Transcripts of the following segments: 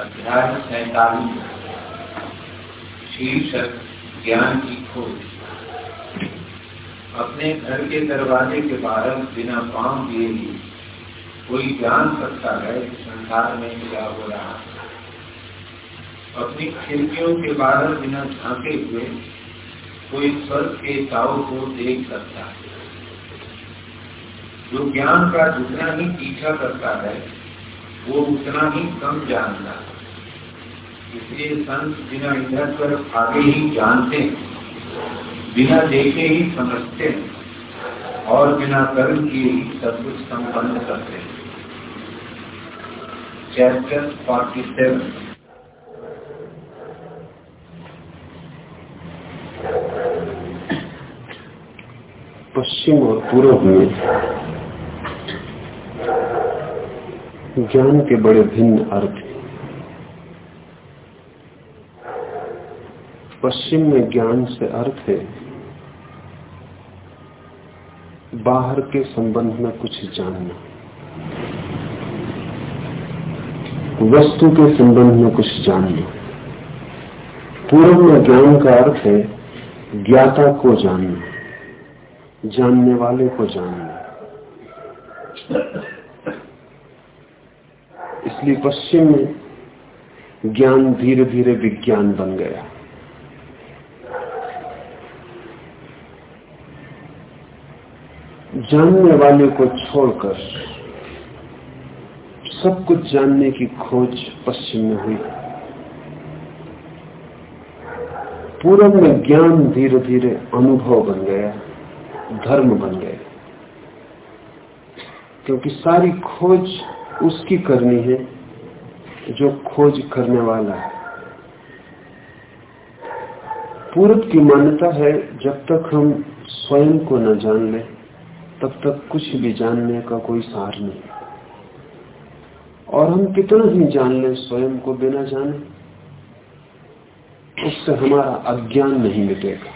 अध्याय सैतालीस। शीर्षक, ज्ञान की खोज। अपने घर के दरवाजे के बाहर बिना पाँव दिए ही कोई जान सकता है कि संसार में क्या हो रहा है। अपनी खिड़कियों के बाहर बिना झांके हुए कोई स्वर्ग के ताव को देख सकता है। जो ज्ञान का जितना ही पीछा करता है, वो उतना ही कम जानता है। इसलिए संत बिना इधर पर आगे ही जानते बिना देखे ही समझते और बिना कर्म किए ही सब कुछ संपन्न करते चैप्टर फोर्टी सेवन पश्चिम और पूर्व में ज्ञान के बड़े भिन्न अर्थ हैं पश्चिम में ज्ञान से अर्थ है। बाहर के संबंध में कुछ जानना। वस्तु के संबंध में कुछ जानना। पूर्व में ज्ञान का अर्थ है ज्ञाता को जानना, जानने वाले को जानना। इसलिए पश्चिम में ज्ञान धीरे धीरे विज्ञान बन गया। जानने वाले को छोड़कर सब कुछ जानने की खोज पश्चिम में हुई। पूर्व में ज्ञान धीरे धीरे अनुभव बन गया, धर्म बन गया। क्योंकि सारी खोज उसकी करनी है, जो खोज करने वाला है। पूर्व की मान्यता है, जब तक हम स्वयं को न जान ले तब तक कुछ भी जानने का कोई सार नहीं। और हम कितना ही जान लें, स्वयं को बिना जाने, उससे हमारा अज्ञान नहीं मिटेगा।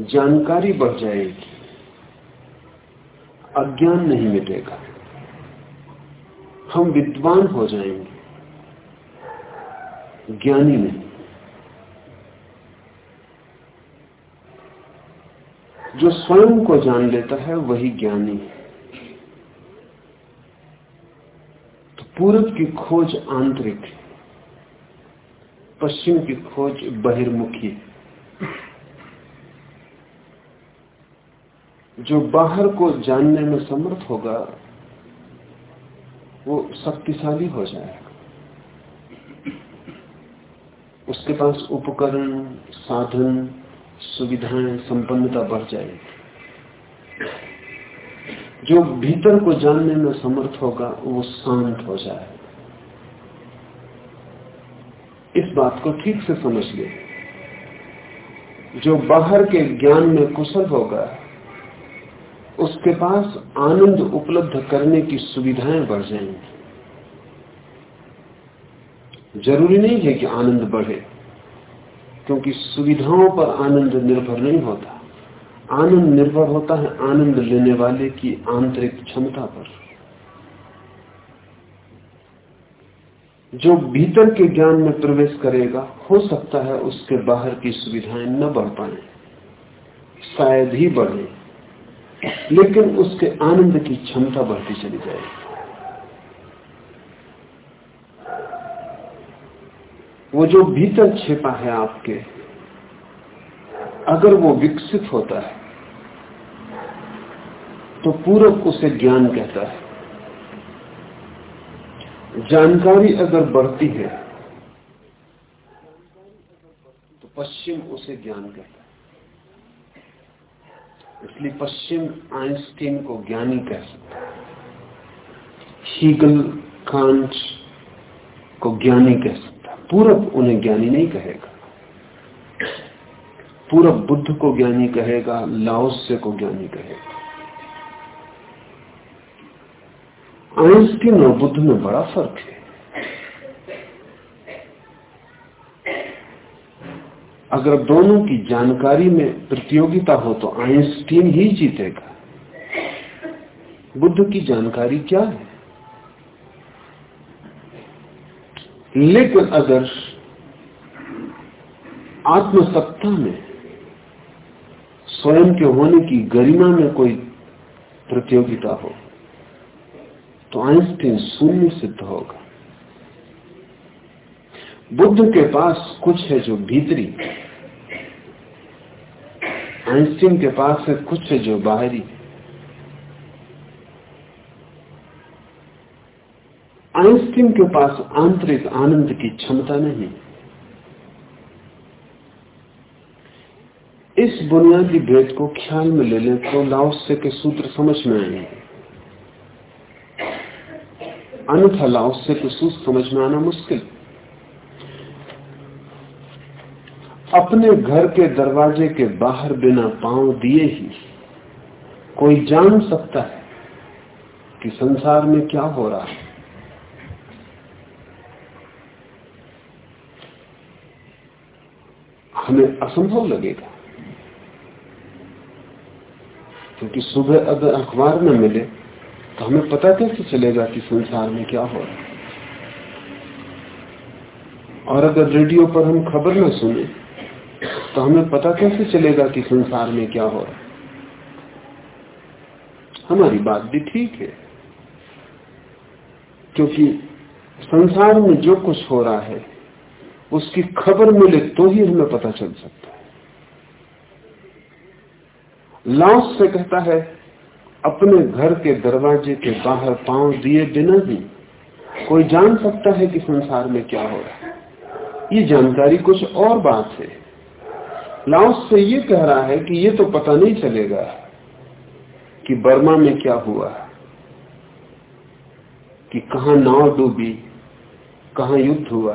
जानकारी बढ़ जाएगी, अज्ञान नहीं मिटेगा। हम विद्वान हो जाएँगे, ज्ञानी नहीं। जो स्वयं को जान लेता है, वही ज्ञानी है। तो पूरब की खोज आंतरिक पश्चिम की खोज बहिर्मुखी जो बाहर को जानने में समर्थ होगा, वो शक्तिशाली हो जाएगा। उसके पास उपकरण, साधन सुविधाएँ संपन्नता बढ़ जाएगी। जो भीतर को जानने में समर्थ होगा, वो शांत हो जाए। इस बात को ठीक से समझ ले। जो बाहर के ज्ञान में कुशल होगा, उसके पास आनंद उपलब्ध करने की सुविधाएँ बढ़ जाएँगी। ज़रूरी नहीं है कि आनंद बढ़े। क्योंकि सुविधाओं पर आनंद निर्भर नहीं होता। आनंद निर्भर होता है आनंद लेने वाले की आंतरिक क्षमता पर। जो भीतर के ज्ञान में प्रवेश करेगा, हो सकता है उसके बाहर की सुविधाएँ न बढ़ पाए, शायद ही बढ़े, लेकिन उसके आनंद की क्षमता बढ़ती चली जाएगी। वो जो भीतर छिपा है आपके, अगर वो विकसित होता है तो पूरब उसे ज्ञान कहता है। जानकारी अगर बढ़ती है तो पश्चिम उसे ज्ञान कहता है। इसलिए पश्चिम आइंस्टीन को ज्ञानी कह सकता है। हीगल कांच को ज्ञानी कह सकता है। पूरब उन्हें ज्ञानी नहीं कहेगा। पूरब बुद्ध को ज्ञानी कहेगा लाओस्य को ज्ञानी कहेगा। आइंस्टीन और बुद्ध में बड़ा फ़र्क है। अगर दोनों की जानकारी में प्रतियोगिता हो तो आइंस्टीन ही जीतेगा। बुद्ध की जानकारी क्या है? लेकिन अगर आत्मसत्ता में, स्वयं के होने की गरिमा में कोई प्रतियोगिता हो तो आइंस्टीन शून्य सिद्ध होगा। बुद्ध के पास कुछ है जो भीतरी, आइंस्टीन के पास है कुछ है जो बाहरी। आइंस्टीन के पास आंतरिक आनंद की क्षमता नहीं। इस बुनियादी भेद को ख्याल में ले लें तो लाओसे के सूत्र समझ में आएँगे। अन्यथा लाओसे के सूत्र समझ में आना मुश्किल। अपने घर के दरवाजे के बाहर बिना पाँव दिए ही कोई जान सकता है कि संसार में क्या हो रहा है। हमें असंभव लगेगा। क्योंकि सुबह अगर अखबार में मिले तो हमें पता कैसे चलेगा कि संसार में क्या हो रहा है? और अगर रेडियो पर हम खबर न सुने तो हमें पता कैसे चलेगा कि संसार में क्या हो रहा है? हमारी बात भी ठीक है। क्योंकि संसार में जो कुछ हो रहा है उसकी खबर मिले तो ही हमें पता चल सकता है। लाओस से कहता है, अपने घर के दरवाजे के बाहर पाँव दिए बिना ही कोई जान सकता है कि संसार में क्या हो रहा है। ये जानकारी कुछ और बात है। लाओस से ये कह रहा है कि ये तो पता नहीं चलेगा कि बर्मा में क्या हुआ कि कहा नाव डूबी, कहा युद्ध हुआ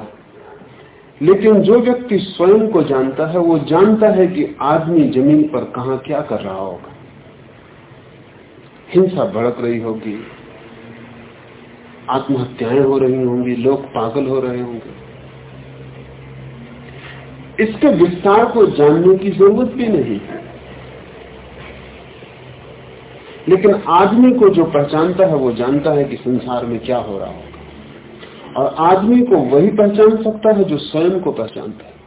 लेकिन जो व्यक्ति स्वयं को जानता है, वो जानता है कि आदमी ज़मीन पर कहा क्या कर रहा होगा। हिंसा भड़क रही होगी, आत्महत्याएँ हो रही होंगी, लोग पागल हो रहे होंगे। इसके विस्तार को जानने की ज़रूरत भी नहीं है। लेकिन आदमी को जो पहचानता है, वो जानता है कि संसार में क्या हो रहा होगा। और आदमी को वही पहचान सकता है जो स्वयं को पहचानता है।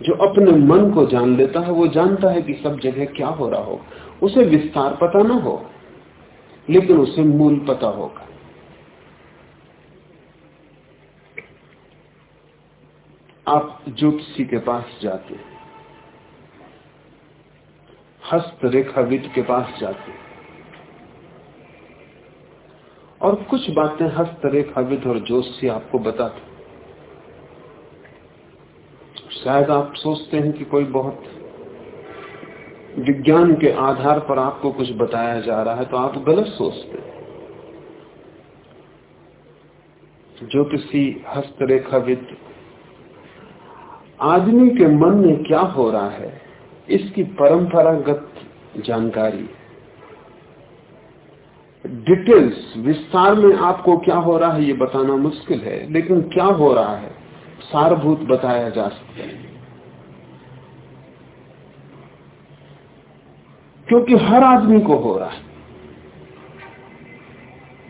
जो अपने मन को जान लेता है, वो जानता है कि सब जगह क्या हो रहा हो उसे विस्तार पता ना हो, लेकिन उसे मूल पता होगा। आप ज्योतिषी के पास जाते हैं, हस्तरेखाविद के पास जाते हैं। और कुछ बातें हस्तरेखाविद और जोशी आपको बताते शायद आप सोचते हैं कि कोई बहुत विज्ञान के आधार पर आपको कुछ बताया जा रहा है तो आप गलत सोचते हैं। जो किसी हस्तरेखाविद आदमी के मन में क्या हो रहा है, इसकी परंपरागत जानकारी है। डिटेल्स, विस्तार में आपको क्या हो रहा है ये बताना मुश्किल है, लेकिन क्या हो रहा है, सारभूत बताया जा सकता है। क्योंकि हर आदमी को हो रहा है।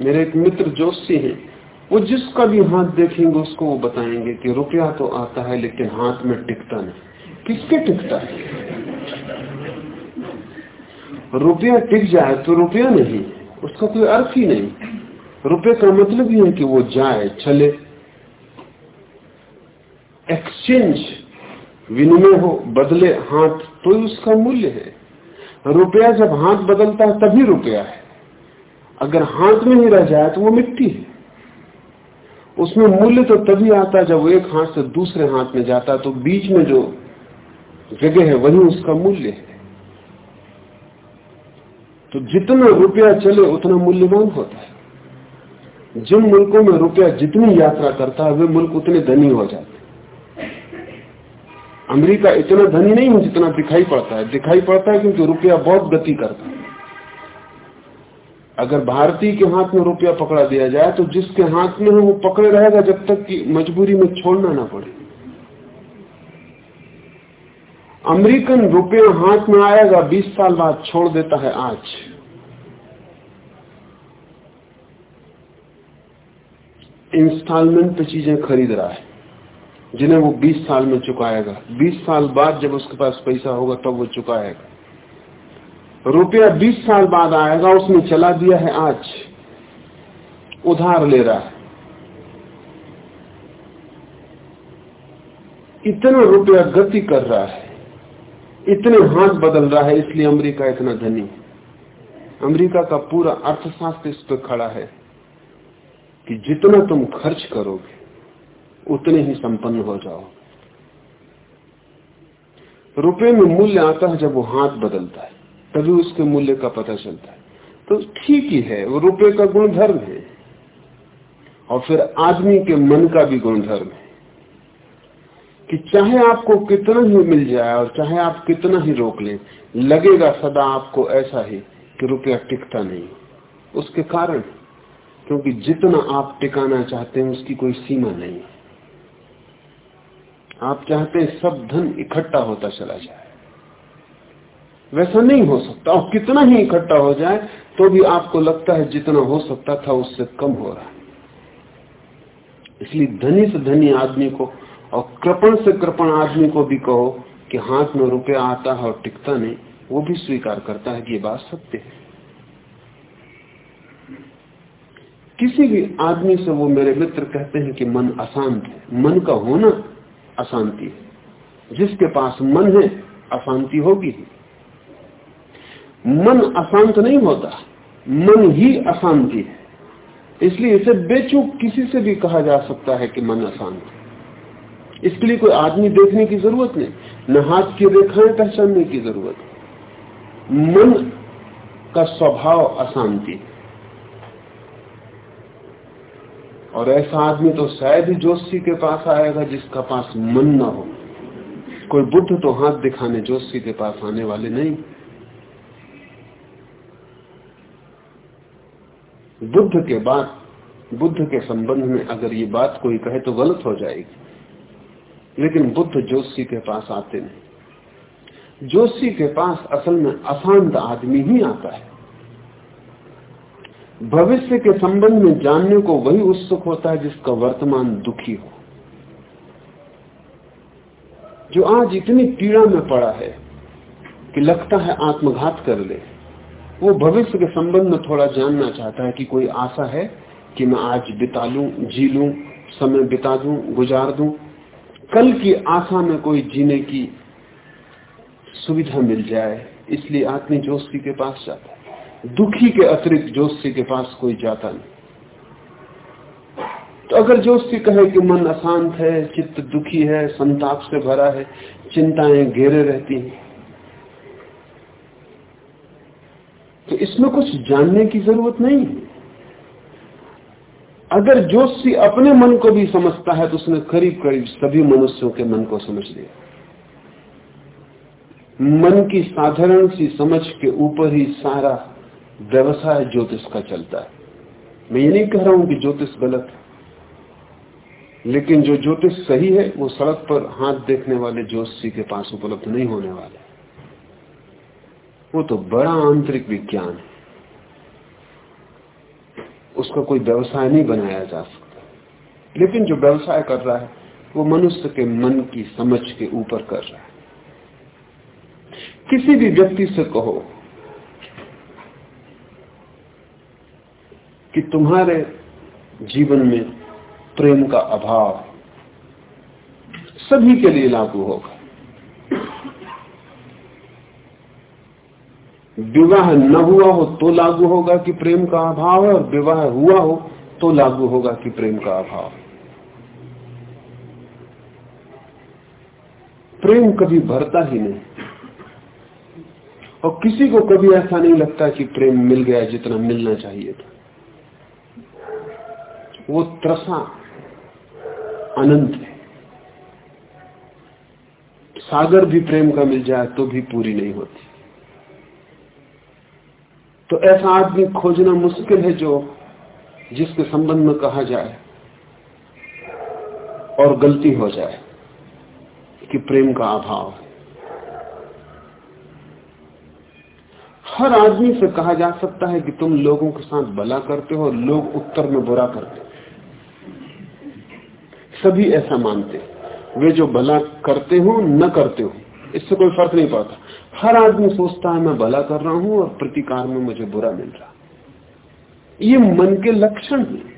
मेरे एक मित्र जोशी हैं, वो जिसका भी हाथ देखेंगे उसको वो बताएँगे कि रुपया तो आता है, लेकिन हाथ में टिकता नहीं। किसके टिकता है? रुपया टिक जाए तो रुपया नहीं। है उसका कोई अर्थ ही नहीं। रुपए का मतलब ही है कि वो जाए, चले। एक्सचेंज विनिमय हो, बदले हाथ तो उसका मूल्य है। रुपया जब हाथ बदलता है, तभी रुपया है। अगर हाथ में ही रह जाए तो वो मिट्टी है। उसमें मूल्य तो तभी आता है जब एक हाथ से दूसरे हाथ में जाता है तो बीच में जो जगह है, वही उसका मूल्य है। तो जितना रुपया चले, उतना मूल्यवान होता है। जिन मुल्कों में रुपया जितनी यात्रा करता है, वे मुल्क उतने धनी हो जाते अमेरिका इतना धनी नहीं है जितना दिखाई पड़ता है। दिखाई पड़ता है क्योंकि रुपया बहुत गति करता है। अगर भारतीय के हाथ में रुपया पकड़ा दिया जाए तो जिसके हाथ में है, वो पकड़े रहेगा जब तक कि मजबूरी में छोड़ना ना पड़े। अमेरिकन रुपया हाथ में आएगा 20 साल बाद छोड़ देता है आज। इंस्टॉलमेंट पे चीज़ें खरीद रहा है, जिन्हें वो 20 साल में चुकाएगा। 20 साल बाद जब उसके पास पैसा होगा, तब तो वो चुकाएगा। रुपया 20 साल बाद आएगा, उसने चला दिया है आज। उधार ले रहा है। इतना रुपया गति कर रहा है। इतने हाथ बदल रहा है, इसलिए अमेरिका इतना धनी अमेरिका का पूरा अर्थशास्त्र इस पर खड़ा है कि जितना तुम खर्च करोगे, उतने ही संपन्न हो जाओ। रुपए में मूल्य आता है जब वो हाथ बदलता है, तभी उसके मूल्य का पता चलता है। तो ठीक ही है, वो रुपए का गुणधर्म है। और फिर आदमी के मन का भी गुणधर्म है। कि चाहे आपको कितना ही मिल जाए और चाहे आप कितना ही रोक लें, लगेगा सदा आपको ऐसा ही कि रुपया टिकता नहीं। उसके कारण, क्योंकि जितना आप टिकाना चाहते हैं, उसकी कोई सीमा नहीं। आप चाहते हैं सब धन इकट्ठा होता चला जाए। वैसा नहीं हो सकता। और कितना ही इकट्ठा हो जाए तो भी आपको लगता है जितना हो सकता था, उससे कम हो रहा है। इसलिए धनी से धनी आदमी को और कृपण से कृपण आदमी को भी कहो कि हाथ में रुपया आता है और टिकता नहीं, वो भी स्वीकार करता है कि ये बात सत्य है। किसी भी आदमी से वो मेरे मित्र कहते हैं कि मन अशांत है। मन का होना अशांति है। जिसके पास मन है, अशांति होगी मन अशांत नहीं होता, मन ही अशांति है। इसलिए इसे बेचूक किसी से भी कहा जा सकता है कि मन अशांत है। इसके लिए कोई आदमी देखने की ज़रूरत नहीं, न हाथ की रेखाएँ पहचानने की ज़रूरत। मन का स्वभाव अशांति। और ऐसा आदमी तो शायद ही जोशी के पास आएगा जिसका पास मन ना हो। कोई बुद्ध तो हाथ दिखाने जोशी के पास आने वाले नहीं। बुद्ध के बाद, बुद्ध के संबंध में अगर ये बात कोई कहे तो गलत हो जाएगी। लेकिन बुद्ध जोशी के पास आते नहीं। जोशी के पास असल में अशांत आदमी ही आता है। भविष्य के संबंध में जानने को वही उत्सुक होता है जिसका वर्तमान दुखी हो। जो आज इतनी पीड़ा में पड़ा है कि लगता है आत्मघात कर ले, वो भविष्य के संबंध में थोड़ा जानना चाहता है कि कोई आशा है कि मैं आज बिता लू, जी लू, समय बिता दू, गुजार दू कल की आशा में कोई जीने की सुविधा मिल जाए, इसलिए आदमी जोशी के पास जाता है। दुखी के अतिरिक्त जोशी के पास कोई जाता नहीं। तो अगर जोशी कहे कि मन अशांत है, चित्त दुखी है, संताप से भरा है, चिंताएँ घेरे रहती हैं तो इसमें कुछ जानने की ज़रूरत नहीं है। अगर जोशी अपने मन को भी समझता है तो उसने करीब करीब सभी मनुष्यों के मन को समझ लिया। मन की साधारण सी समझ के ऊपर ही सारा व्यवसाय ज्योतिष का चलता है। मैं ये नहीं कह रहा हूँ कि ज्योतिष गलत है, लेकिन जो ज्योतिष सही है, वो सड़क पर हाथ देखने वाले ज्योतिषी के पास उपलब्ध नहीं होने वाले। वो तो बड़ा आंतरिक विज्ञान है। उसका कोई व्यवसाय नहीं बनाया जा सकता। लेकिन जो व्यवसाय कर रहा है, वो मनुष्य के मन की समझ के ऊपर कर रहा है। किसी भी व्यक्ति से कहो कि तुम्हारे जीवन में प्रेम का अभाव सभी के लिए लागू होगा। विवाह न हुआ हो तो लागू होगा कि प्रेम का अभाव है, और विवाह हुआ हो तो लागू होगा कि प्रेम का अभाव प्रेम कभी भरता ही नहीं। और किसी को कभी ऐसा नहीं लगता कि प्रेम मिल गया जितना मिलना चाहिए था। वो त्रसा अनंत है। सागर भी प्रेम का मिल जाए तो भी पूरी नहीं होती। तो ऐसा आदमी खोजना मुश्किल है जो जिसके संबंध में कहा जाए और गलती हो जाए कि प्रेम का अभाव हर आदमी से कहा जा सकता है कि तुम लोगों के साथ भला करते हो और लोग उत्तर में बुरा करते सभी ऐसा मानते वे जो भला करते हो, न करते हो, इससे कोई फ़र्क नहीं पड़ता। हर आदमी सोचता है, मैं भला कर रहा हूँ और प्रतिकार में मुझे बुरा मिल रहा ये मन के लक्षण है।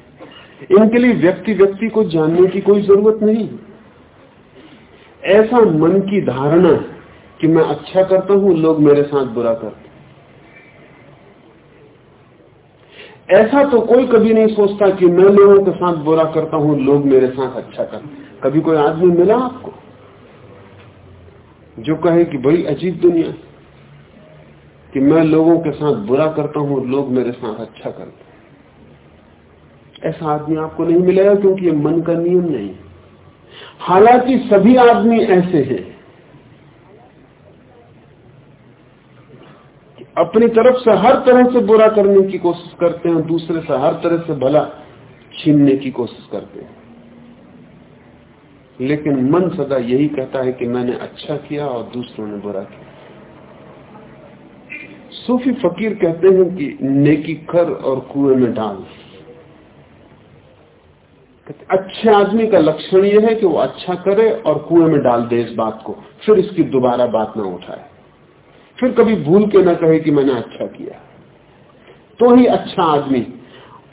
इनके लिए व्यक्ति व्यक्ति को जानने की कोई ज़रूरत नहीं। ऐसा मन की धारणा कि मैं अच्छा करता हूँ, लोग मेरे साथ बुरा करते ऐसा तो कोई कभी नहीं सोचता कि मैं लोगों के साथ बुरा करता हूँ, लोग मेरे साथ अच्छा करते कभी कोई आदमी मिला आपको? जो कहे कि बड़ी अजीब दुनिया कि मैं लोगों के साथ बुरा करता हूँ लोग मेरे साथ अच्छा करते ऐसा आदमी आपको नहीं मिलेगा क्योंकि ये मन का नियम नहीं हालाँकि सभी आदमी ऐसे हैं अपनी तरफ़ से हर तरह से बुरा करने की कोशिश करते हैं, दूसरे से हर तरह से भला छीनने की कोशिश करते हैं। लेकिन मन सदा यही कहता है कि मैंने अच्छा किया और दूसरों ने बुरा किया। सूफी फकीर कहते हैं कि नेकी कर और कुएँ में डाल। अच्छे आदमी का लक्षण यह है कि वो अच्छा करे और कुएँ में डाल दे इस बात को, फिर इसकी दोबारा बात ना उठाए। फिर कभी भूल के ना कहे कि मैंने अच्छा किया। तो ही अच्छा आदमी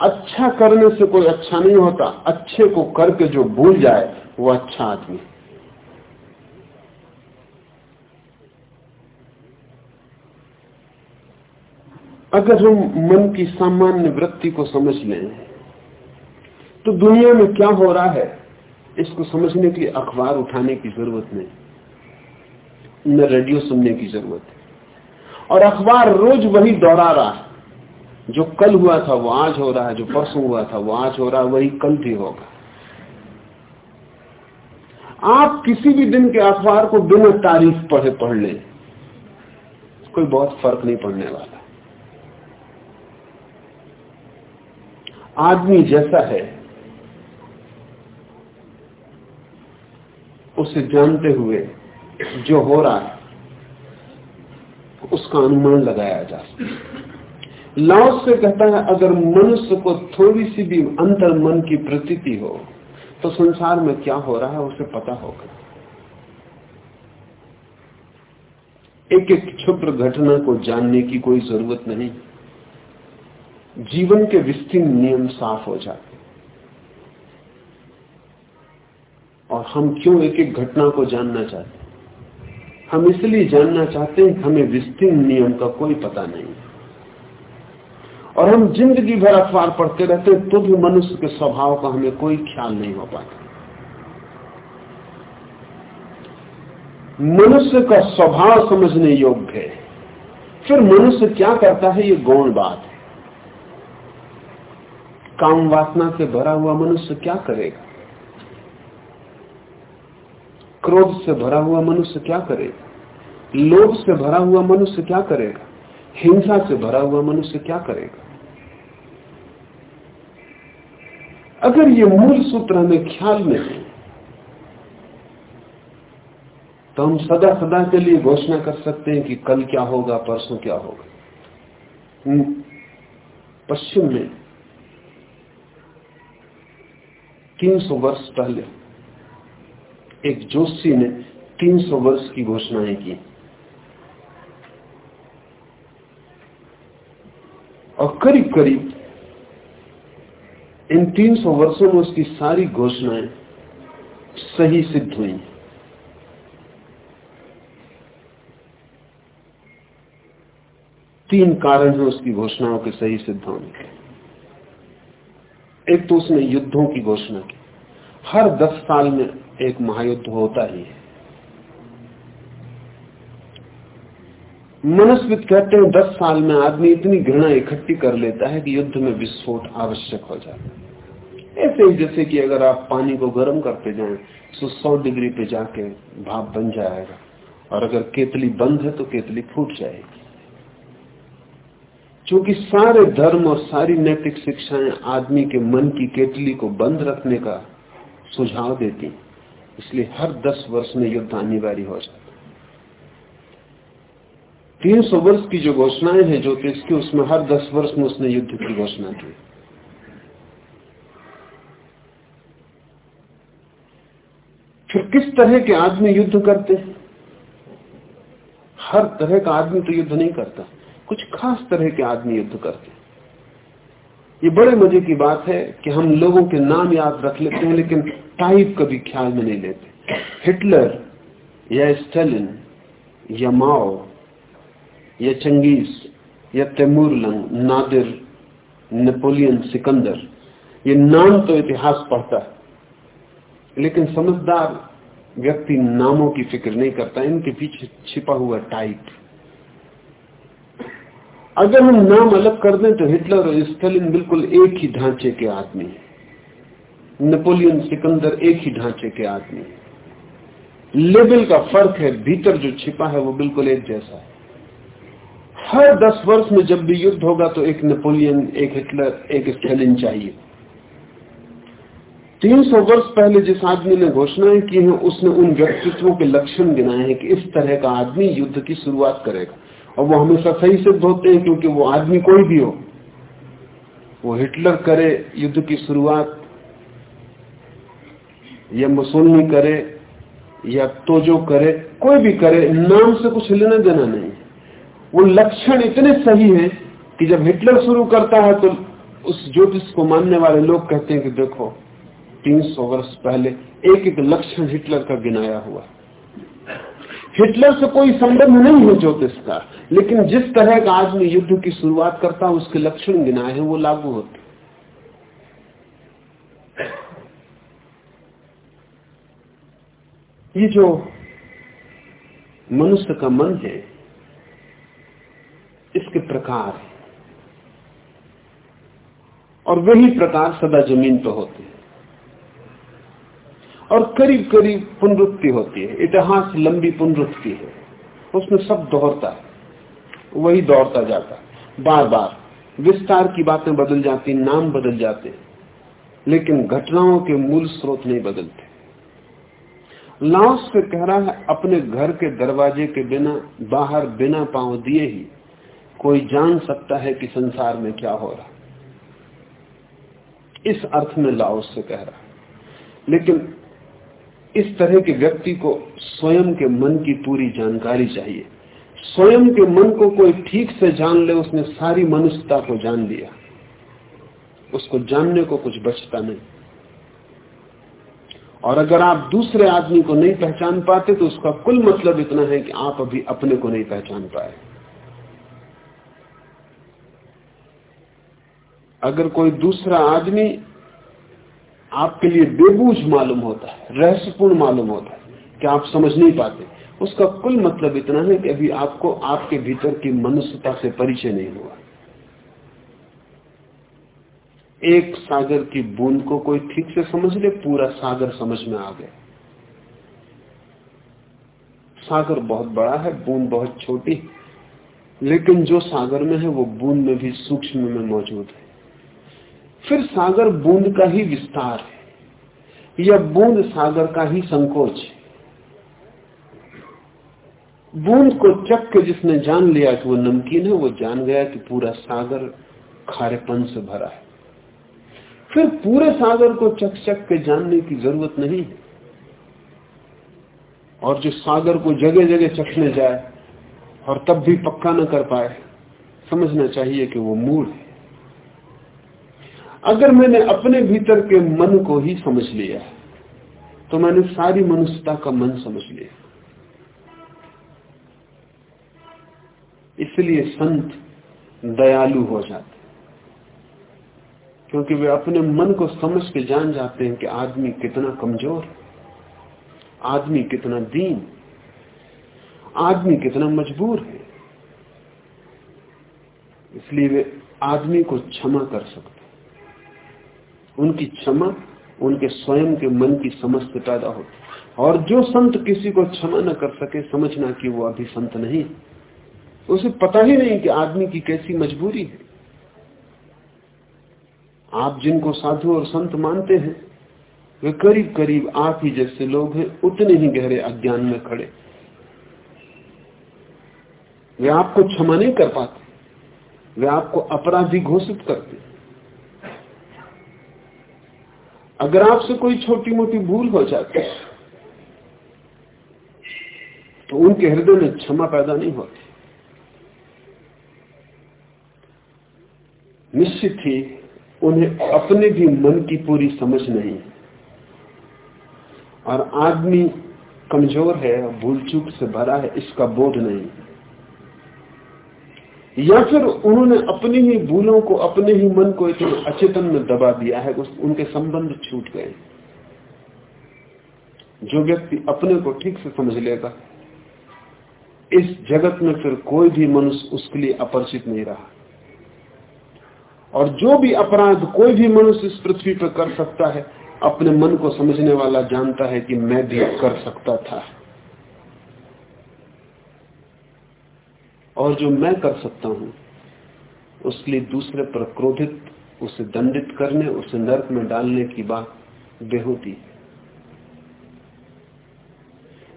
अच्छा करने से कोई अच्छा नहीं होता, अच्छे को करके जो भूल जाए वो अच्छा आदमी अगर हम मन की सामान्य वृत्ति को समझ लें तो दुनिया में क्या हो रहा है, इसको समझने के लिए अखबार उठाने की ज़रूरत नहीं, न रेडियो सुनने की ज़रूरत है। और अखबार रोज वही दोहरा रहा है, जो कल हुआ था, वो आज हो रहा है, जो परसों हुआ था, वो आज हो रहा है, वही कल भी होगा। आप किसी भी दिन के अखबार को बिना तारीफ़ पढ़े पढ़ लें, कोई बहुत फ़र्क नहीं पड़ने वाला। आदमी जैसा है, उसे जानते हुए जो हो रहा है, उसका अनुमान लगाया जा सकता लाओस से कहता है, अगर मनुष्य को थोड़ी सी भी अंतर मन की प्रतीति हो तो संसार में क्या हो रहा है उसे पता होगा। एक एक क्षुद्र घटना को जानने की कोई ज़रूरत नहीं। जीवन के विस्तीर्ण नियम साफ़ हो जाते और हम क्यों एक एक घटना को जानना चाहते हम इसलिए जानना चाहते हैं हमें विस्तीर्ण नियम का कोई पता नहीं। और हम ज़िंदगी भर अखबार पढ़ते रहते तो भी मनुष्य के स्वभाव का हमें कोई ख्याल नहीं हो पाता। मनुष्य का स्वभाव समझने योग्य है। फिर मनुष्य क्या करता है, ये गौण बात है। काम वासना से भरा हुआ मनुष्य क्या करेगा? क्रोध से भरा हुआ मनुष्य क्या करेगा? लोभ से भरा हुआ मनुष्य क्या करेगा? हिंसा से भरा हुआ मनुष्य क्या करेगा? अगर ये मूल सूत्र हमें ख्याल में है तो हम सदा सदा के लिए घोषणा कर सकते हैं कि कल क्या होगा, परसों क्या होगा। पश्चिम में 300 वर्ष पहले एक जोशी ने 300 वर्ष की घोषणाएँ की। और करीब करीब इन 300 वर्षों में उसकी सारी घोषणाएँ सही सिद्ध हुई। तीन कारण है उसकी घोषणाओं के सही सिद्ध होने के। एक तो उसने युद्धों की घोषणा की। हर दस साल में एक महायुद्ध होता ही है। मनुष्यविद कहते हैं, दस साल में आदमी इतनी घृणा इकट्ठी कर लेता है कि युद्ध में विस्फोट आवश्यक हो जाता है। ऐसे ही जैसे कि अगर आप पानी को गर्म करते जाएँ तो सौ डिग्री पे जाके भाप बन जाएगा। और अगर केतली बंद है तो केतली फूट जाएगी। क्योंकि सारे धर्म और सारी नैतिक शिक्षाएँ आदमी के मन की केतली को बंद रखने का सुझाव देती इसलिए हर दस वर्ष में युद्ध अनिवार्य हो जाता तीन सौ वर्ष की जो घोषणाएँ हैं ज्योतिष की उसमें हर दस वर्ष में उसने युद्ध की घोषणा की। फिर किस तरह के आदमी युद्ध करते? हर तरह का आदमी तो युद्ध नहीं करता। कुछ खास तरह के आदमी युद्ध करते। ये बड़े मज़े की बात है कि हम लोगों के नाम याद रख लेते हैं, लेकिन टाइप कभी ख्याल में नहीं लेते। हिटलर या स्टेलिन या माओ या चंगेज, या Timur Lang, Nadir, Napoleon, Sikandar, ये नाम तो इतिहास पढ़ता है। लेकिन समझदार व्यक्ति नामों की फ़िक्र नहीं करता, इनके पीछे छिपा हुआ टाइप अगर हम नाम अलग कर दें तो हिटलर और स्टेलिन बिल्कुल एक ही ढांचे के आदमी है। नेपोलियन, सिकंदर एक ही ढांचे के आदमी है। लेवल का फ़र्क है, भीतर जो छिपा है वो बिल्कुल एक जैसा है। हर दस वर्ष में जब भी युद्ध होगा तो एक नेपोलियन, एक हिटलर, एक स्टेलिन चाहिए। 300 वर्ष पहले जिस आदमी ने घोषणाएँ की हैं, उसने उन व्यक्तित्वों के लक्षण गिनाए हैं कि इस तरह का आदमी युद्ध की शुरुआत करेगा। और वो हमेशा सही सिद्ध होते हैं क्योंकि वो आदमी कोई भी हो। वो हिटलर करे, युद्ध की शुरुआत, या मुसोलनी करे, या तोजो करे, कोई भी करे, नाम से कुछ लेना देना नहीं। वो लक्षण इतने सही हैं कि जब हिटलर शुरू करता है तो उस ज्योतिष को मानने वाले लोग कहते हैं कि देखो 300 वर्ष पहले एक एक लक्षण हिटलर का गिनाया हुआ। हिटलर से कोई संबंध नहीं है ज्योतिष का, लेकिन जिस तरह का आदमी युद्ध की शुरुआत करता है, उसके लक्षण गिनाए हैं, वो लागू होते ये जो मनुष्य का मन है प्रकार है। और वही प्रकार सदा ज़मीन पर होते हैं। और करीब करीब पुनरुक्ति होती है। इतिहास लंबी पुनरुक्ति है। उसमें सब दोहरता है। वही दौड़ता जाता है। बार बार विस्तार की बातें बदल जाती, नाम बदल जाते लेकिन घटनाओं के मूल स्रोत नहीं बदलते। लाओस से कह रहा है, अपने घर के दरवाजे के बिना, बाहर बिना पाँव दिए ही कोई जान सकता है कि संसार में क्या हो रहा इस अर्थ में लाओस से कह रहा लेकिन इस तरह के व्यक्ति को स्वयं के मन की पूरी जानकारी चाहिए। स्वयं के मन को कोई ठीक से जान ले, उसने सारी मनुष्यता को जान लिया। उसको जानने को कुछ बचता नहीं। और अगर आप दूसरे आदमी को नहीं पहचान पाते तो उसका कुल मतलब इतना है कि आप अभी अपने को नहीं पहचान पाए। अगर कोई दूसरा आदमी आपके लिए बेबूझ मालूम होता है, रहस्यपूर्ण मालूम होता है कि आप समझ नहीं पाते, उसका कुल मतलब इतना है कि अभी आपको आपके भीतर की मनुष्यता से परिचय नहीं हुआ। एक सागर की बूंद को कोई ठीक से समझ ले, पूरा सागर समझ में आ गया। सागर बहुत बड़ा है, बूंद बहुत छोटी, लेकिन जो सागर में है, वो बूंद में भी सूक्ष्म में मौजूद है। फिर सागर बूंद का ही विस्तार है। या बूंद सागर का ही संकोच है। बूंद को चक के जिसने जान लिया कि वो नमकीन है, वो जान गया कि पूरा सागर खारेपन से भरा है। फिर पूरे सागर को चक चक के जानने की ज़रूरत नहीं है। और जो सागर को जगह जगह चखने जाए और तब भी पक्का न कर पाए, समझना चाहिए कि वो मूड है। अगर मैंने अपने भीतर के मन को ही समझ लिया तो मैंने सारी मनुष्यता का मन समझ लिया। इसलिए संत दयालु हो जाते क्योंकि वे अपने मन को समझ के जान जाते हैं कि आदमी कितना कमज़ोर, आदमी कितना दीन, आदमी कितना मजबूर है। इसलिए वे आदमी को क्षमा कर सकते उनकी क्षमा, उनके स्वयं के मन की समझ से पैदा होती। और जो संत किसी को क्षमा न कर सके, समझना कि वो अभी संत नहीं उसे पता ही नहीं कि आदमी की कैसी मजबूरी है। आप जिनको साधु और संत मानते हैं, वे करीब करीब आप ही जैसे लोग हैं, उतने ही गहरे अज्ञान में खड़े। वे आपको क्षमा नहीं कर पाते। वे आपको अपराधी घोषित करते। अगर आपसे कोई छोटी मोटी भूल हो जाती है तो उनके हृदय में क्षमा पैदा नहीं होती। निश्चित ही उन्हें अपने भी मन की पूरी समझ नहीं और आदमी कमज़ोर है भूल चूक से भरा है, इसका बोध नहीं। या फिर उन्होंने अपनी ही भूलों को, अपने ही मन को इतने अचेतन में दबा दिया है उनके संबंध छूट गए जो व्यक्ति अपने को ठीक से समझ लेगा, इस जगत में फिर कोई भी मनुष्य उसके लिए अपरिचित नहीं रहा। और जो भी अपराध कोई भी मनुष्य इस पृथ्वी पर कर सकता है, अपने मन को समझने वाला जानता है कि मैं भी कर सकता था। और जो मैं कर सकता हूँ, उसके लिए दूसरे पर क्रोधित उसे दंडित करने, उसे नर्क में डालने की बात बेहोती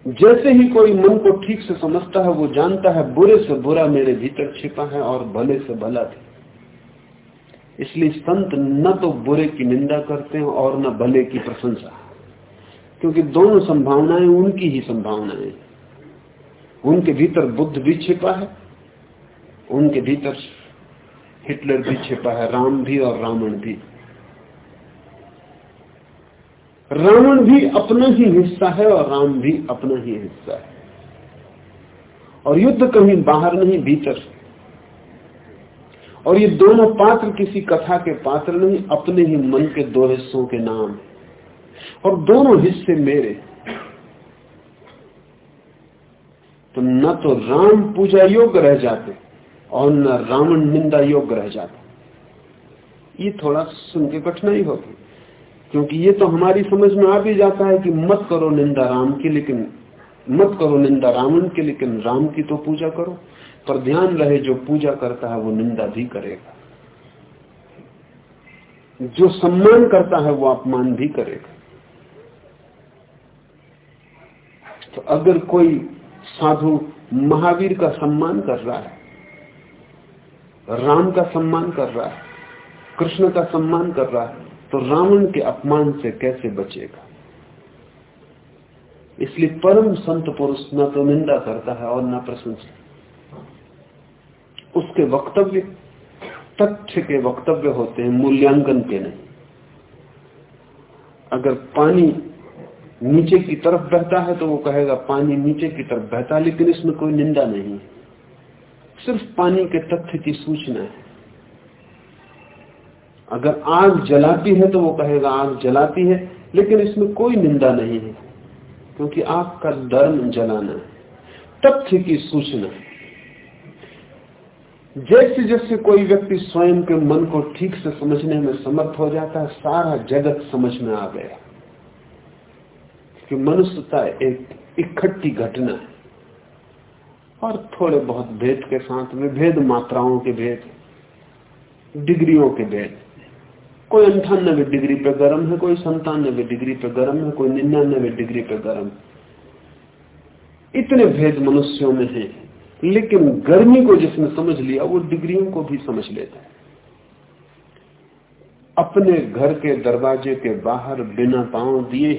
जैसे ही कोई मन को ठीक से समझता है, वो जानता है बुरे से बुरा मेरे भीतर छिपा है और भले से भला थे इसलिए संत न तो बुरे की निंदा करते हैं और न भले की प्रशंसा। क्योंकि दोनों संभावनाएँ उनकी ही संभावनाएँ उनके भीतर बुद्ध भी छिपा है उनके भीतर हिटलर भी छिपा है, राम भी और रावण भी। रावण भी अपना ही हिस्सा है और राम भी अपना ही हिस्सा है। और युद्ध कहीं बाहर नहीं, भीतर। और ये दोनों पात्र किसी कथा के पात्र नहीं, अपने ही मन के दो हिस्सों के नाम। और दोनों हिस्से मेरे। तो न तो राम पूजा योग्य रह जाते और न रावण निंदा योग्य रह जाते। ये थोड़ा सुन के कठिनाई होगी, क्योंकि ये तो हमारी समझ में आ भी जाता है कि मत करो निंदा राम की, लेकिन मत करो निंदा रावण की, लेकिन राम की तो पूजा करो। पर ध्यान रहे, जो पूजा करता है, वो निंदा भी करेगा। जो सम्मान करता है, वो अपमान भी करेगा। तो अगर कोई साधु महावीर का सम्मान कर रहा है राम का सम्मान कर रहा है, कृष्ण का सम्मान कर रहा है तो रावण के अपमान से कैसे बचेगा? इसलिए परम संत पुरुष न तो निंदा करता है और न प्रशंसा। उसके वक्तव्य, तथ्य के वक्तव्य होते हैं, मूल्यांकन के नहीं। अगर पानी नीचे की तरफ़ बहता है तो वो कहेगा, पानी नीचे की तरफ़ बहता लेकिन इसमें कोई निंदा नहीं सिर्फ़ पानी के तथ्य की सूचना है। अगर आग जलाती है तो वो कहेगा, आग जलाती है, लेकिन इसमें कोई निंदा नहीं है, क्योंकि आग का धर्म जलाना है। तथ्य की सूचना। जैसे जैसे कोई व्यक्ति स्वयं के मन को ठीक से समझने में समर्थ हो जाता है, सारा जगत समझ में आ गया। कि मनुष्यता एक इकट्ठी घटना है। और थोड़े बहुत भेद के साथ में भेद मात्राओं के भेद, डिग्रियों के भेद। कोई अंठानबे डिग्री पे गर्म है, कोई संतानबे डिग्री पे गर्म है, कोई निन्यानबे डिग्री पे गर्म। इतने भेद मनुष्यों में है, लेकिन गर्मी को जिसने समझ लिया, वो डिग्रियों को भी समझ लेता है। अपने घर के दरवाजे के बाहर बिना पाँव दिए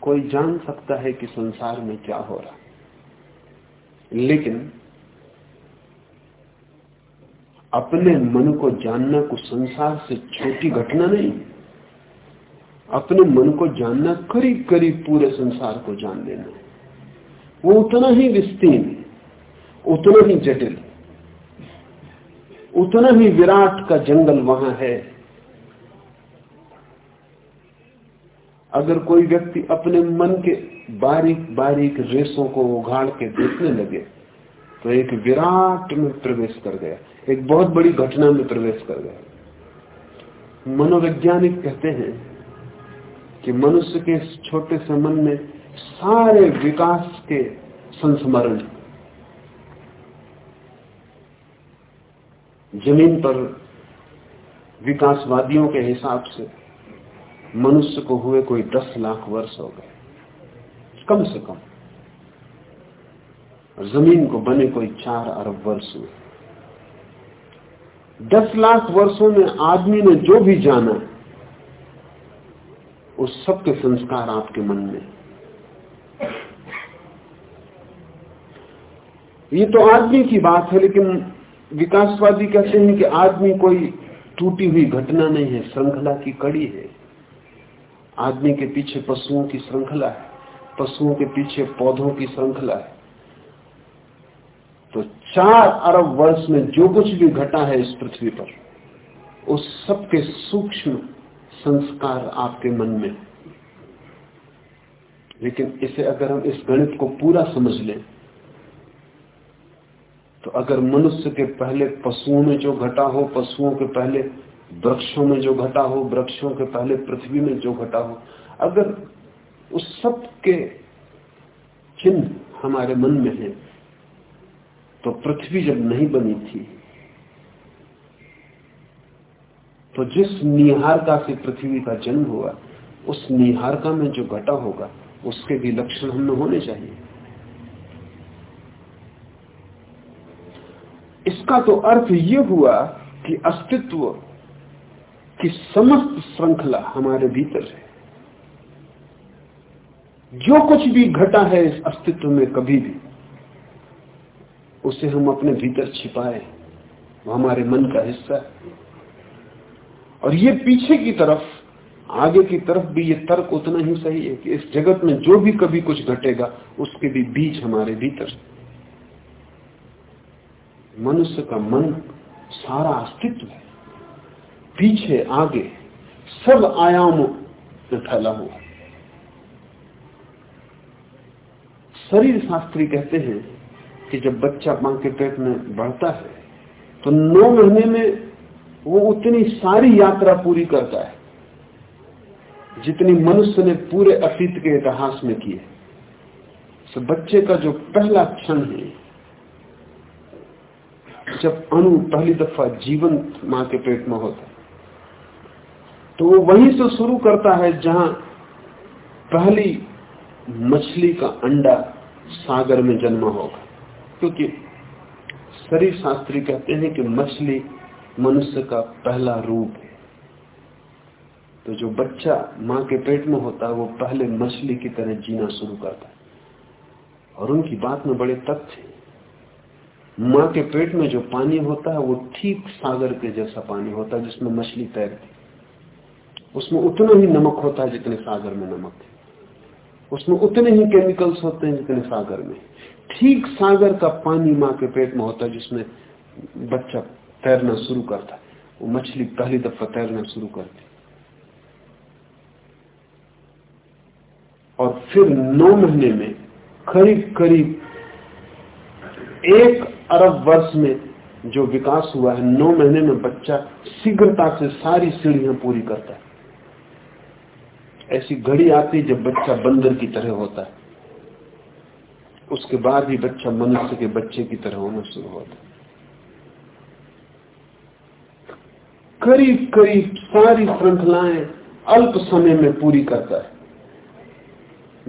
कोई जान सकता है कि संसार में क्या हो रहा लेकिन अपने मन को जानना कुछ संसार से छोटी घटना नहीं। अपने मन को जानना करीब करीब पूरे संसार को जान लेना। वो उतना ही विस्तीर्ण, उतना ही जटिल, उतना ही विराट का जंगल वहाँ है। अगर कोई व्यक्ति अपने मन के बारीक बारीक रेसों को उघाड़ के देखने लगे। तो एक विराट में प्रवेश कर गया। एक बहुत बड़ी घटना में प्रवेश कर गया। मनोवैज्ञानिक कहते हैं कि मनुष्य के छोटे से मन में सारे विकास के संस्मरण ज़मीन पर विकासवादियों के हिसाब से मनुष्य को हुए कोई दस लाख वर्ष हो गए। कम से कम। ज़मीन को बने कोई चार अरब वर्ष हुए दस लाख वर्षों में आदमी ने जो भी जाना, उस सब के संस्कार आपके मन में। ये तो आदमी की बात है, लेकिन विकासवादी कहते हैं कि आदमी कोई टूटी हुई घटना नहीं है, श्रृंखला की कड़ी है। आदमी के पीछे पशुओं की श्रृंखला है। पशुओं के पीछे पौधों की श्रृंखला है। तो चार अरब वर्ष में जो कुछ भी घटा है इस पृथ्वी पर, उस सब के सूक्ष्म संस्कार आपके मन में लेकिन इसे अगर हम इस गणित को पूरा समझ लें तो अगर मनुष्य के पहले पशुओं में जो घटा हो, पशुओं के पहले वृक्षों में जो घटा हो, वृक्षों के पहले पृथ्वी में जो घटा हो, अगर उस सब के चिन्ह हमारे मन में है। तो पृथ्वी जब नहीं बनी थी तो जिस निहारका से पृथ्वी का जन्म हुआ, उस निहारका में जो घटा होगा, उसके भी लक्षण हमें होने चाहिए। इसका तो अर्थ ये हुआ कि अस्तित्व की समस्त श्रृंखला हमारे भीतर है। जो कुछ भी घटा है इस अस्तित्व में कभी भी, उसे हम अपने भीतर छिपाए, वो हमारे मन का हिस्सा है। और ये पीछे की तरफ़, आगे की तरफ़ भी ये तर्क उतना ही सही है कि इस जगत में जो भी कभी कुछ घटेगा, उसके भी बीज हमारे भीतर मनुष्य का मन सारा अस्तित्व है। पीछे, आगे, सब आयामों में फैला हुआ शरीर शास्त्री कहते हैं कि जब बच्चा माँ के पेट में बढ़ता है तो नौ महीने में वो उतनी सारी यात्रा पूरी करता है, जितनी मनुष्य ने पूरे अतीत के इतिहास में की है। तो बच्चे का जो पहला क्षण है, जब अणु पहली दफ़ा जीवन माँ के पेट में होता है तो वो वहीं से शुरू करता है जहाँ पहली मछली का अंडा सागर में जन्मा होगा। क्योंकि शरीर शास्त्री कहते हैं कि मछली मनुष्य का पहला रूप है। तो जो बच्चा माँ के पेट में होता है, वो पहले मछली की तरह जीना शुरू करता है। और उनकी बात में बड़े तथ्य माँ के पेट में जो पानी होता है, वो ठीक सागर के जैसा पानी होता है, जिसमें मछली तैरती उसमें उतना ही नमक होता है जितने सागर में नमक है। उसमें उतने ही केमिकल्स होते हैं जितने सागर में। ठीक सागर का पानी माँ के पेट में होता है जिसमें बच्चा तैरना शुरू करता है। वो मछली पहली दफ़ा तैरना शुरू करती और फिर नौ महीने में करीब करीब एक अरब वर्ष में जो विकास हुआ है, नौ महीने में बच्चा शीघ्रता से सारी सीढ़ियाँ पूरी करता है। ऐसी घड़ी आती जब बच्चा बंदर की तरह होता है। उसके बाद ही बच्चा मनुष्य के बच्चे की तरह होना शुरू होता करीब करीब सारी श्रृंखलाएँ अल्प समय में पूरी करता है।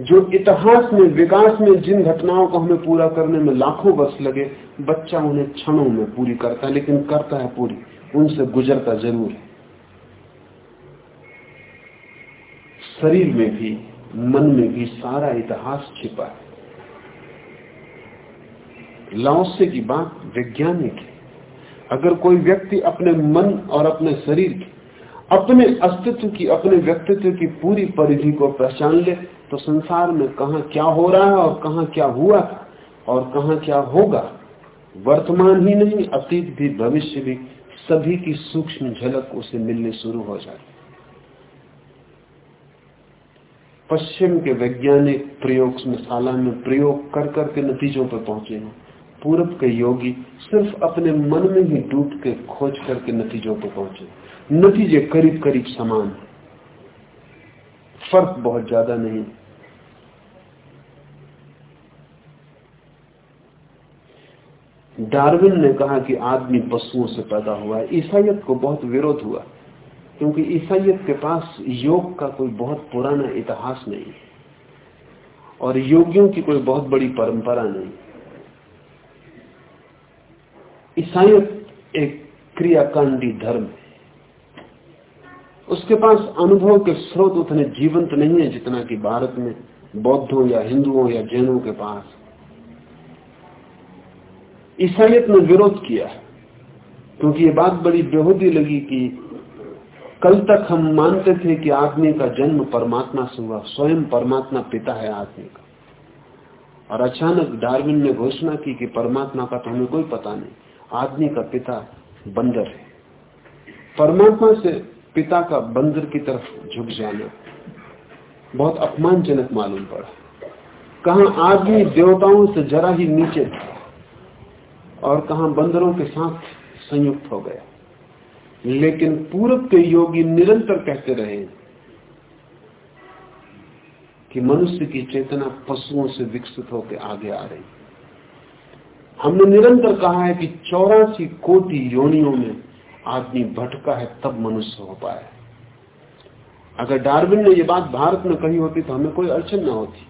जो इतिहास में, विकास में, जिन घटनाओं को हमें पूरा करने में लाखों वर्ष लगे, बच्चा उन्हें क्षणों में पूरी करता है, लेकिन करता है पूरी। उनसे गुजरता ज़रूर है। शरीर में भी, मन में भी सारा इतिहास छिपा है। लाओसे की बात वैज्ञानिक है। अगर कोई व्यक्ति अपने मन और अपने शरीर की, अपने अस्तित्व की, अपने व्यक्तित्व की पूरी परिधि को पहचान ले तो संसार में कहा क्या हो रहा है और कहा क्या हुआ और कहा क्या होगा, वर्तमान ही नहीं, अतीत भी, भविष्य भी, सभी की सूक्ष्म झलक उसे मिलने शुरू हो जाती पश्चिम के वैज्ञानिक प्रयोगशाला में प्रयोग कर कर के नतीजों पर पहुँचे हैं। पूर्व के योगी सिर्फ़ अपने मन में ही डूब के खोज करके नतीजों पर पहुँचे नतीजे करीब करीब समान फ़र्क बहुत ज़्यादा नहीं डार्विन ने कहा कि आदमी पशुओं से पैदा हुआ है। ईसाइत को बहुत विरोध हुआ। क्योंकि ईसाइत के पास योग का कोई बहुत पुराना इतिहास नहीं है और योगियों की कोई बहुत बड़ी परंपरा नहीं ईसाइत एक क्रियाकांडी धर्म है। उसके पास अनुभव के स्रोत उतने जीवंत नहीं है जितना कि भारत में बौद्धों या हिंदुओं या जैनों के पास। ईसाइत ने विरोध किया, क्योंकि ये बात बड़ी बेहूदी लगी कि कल तक हम मानते थे कि आदमी का जन्म परमात्मा से हुआ, स्वयं परमात्मा पिता है आदमी का। और अचानक डार्विन ने घोषणा की कि परमात्मा का तो हमें कोई पता नहीं, आदमी का पिता बंदर है। परमात्मा से पिता का बंदर की तरफ़ झुक जाना बहुत अपमानजनक मालूम पड़ा। कहा आदमी देवताओं से जरा ही नीचे था और कहा बंदरों के साथ संयुक्त हो गया। लेकिन पूरब के योगी निरंतर कहते रहे कि मनुष्य की चेतना पशुओं से विकसित होकर आगे आ रही। हमने निरंतर कहा है कि चौरासी कोटि योनियों में आदमी भटका है, तब मनुष्य हो पाया अगर डार्विन ने यह बात भारत में कही होती तो हमें कोई अड़चन ना होती।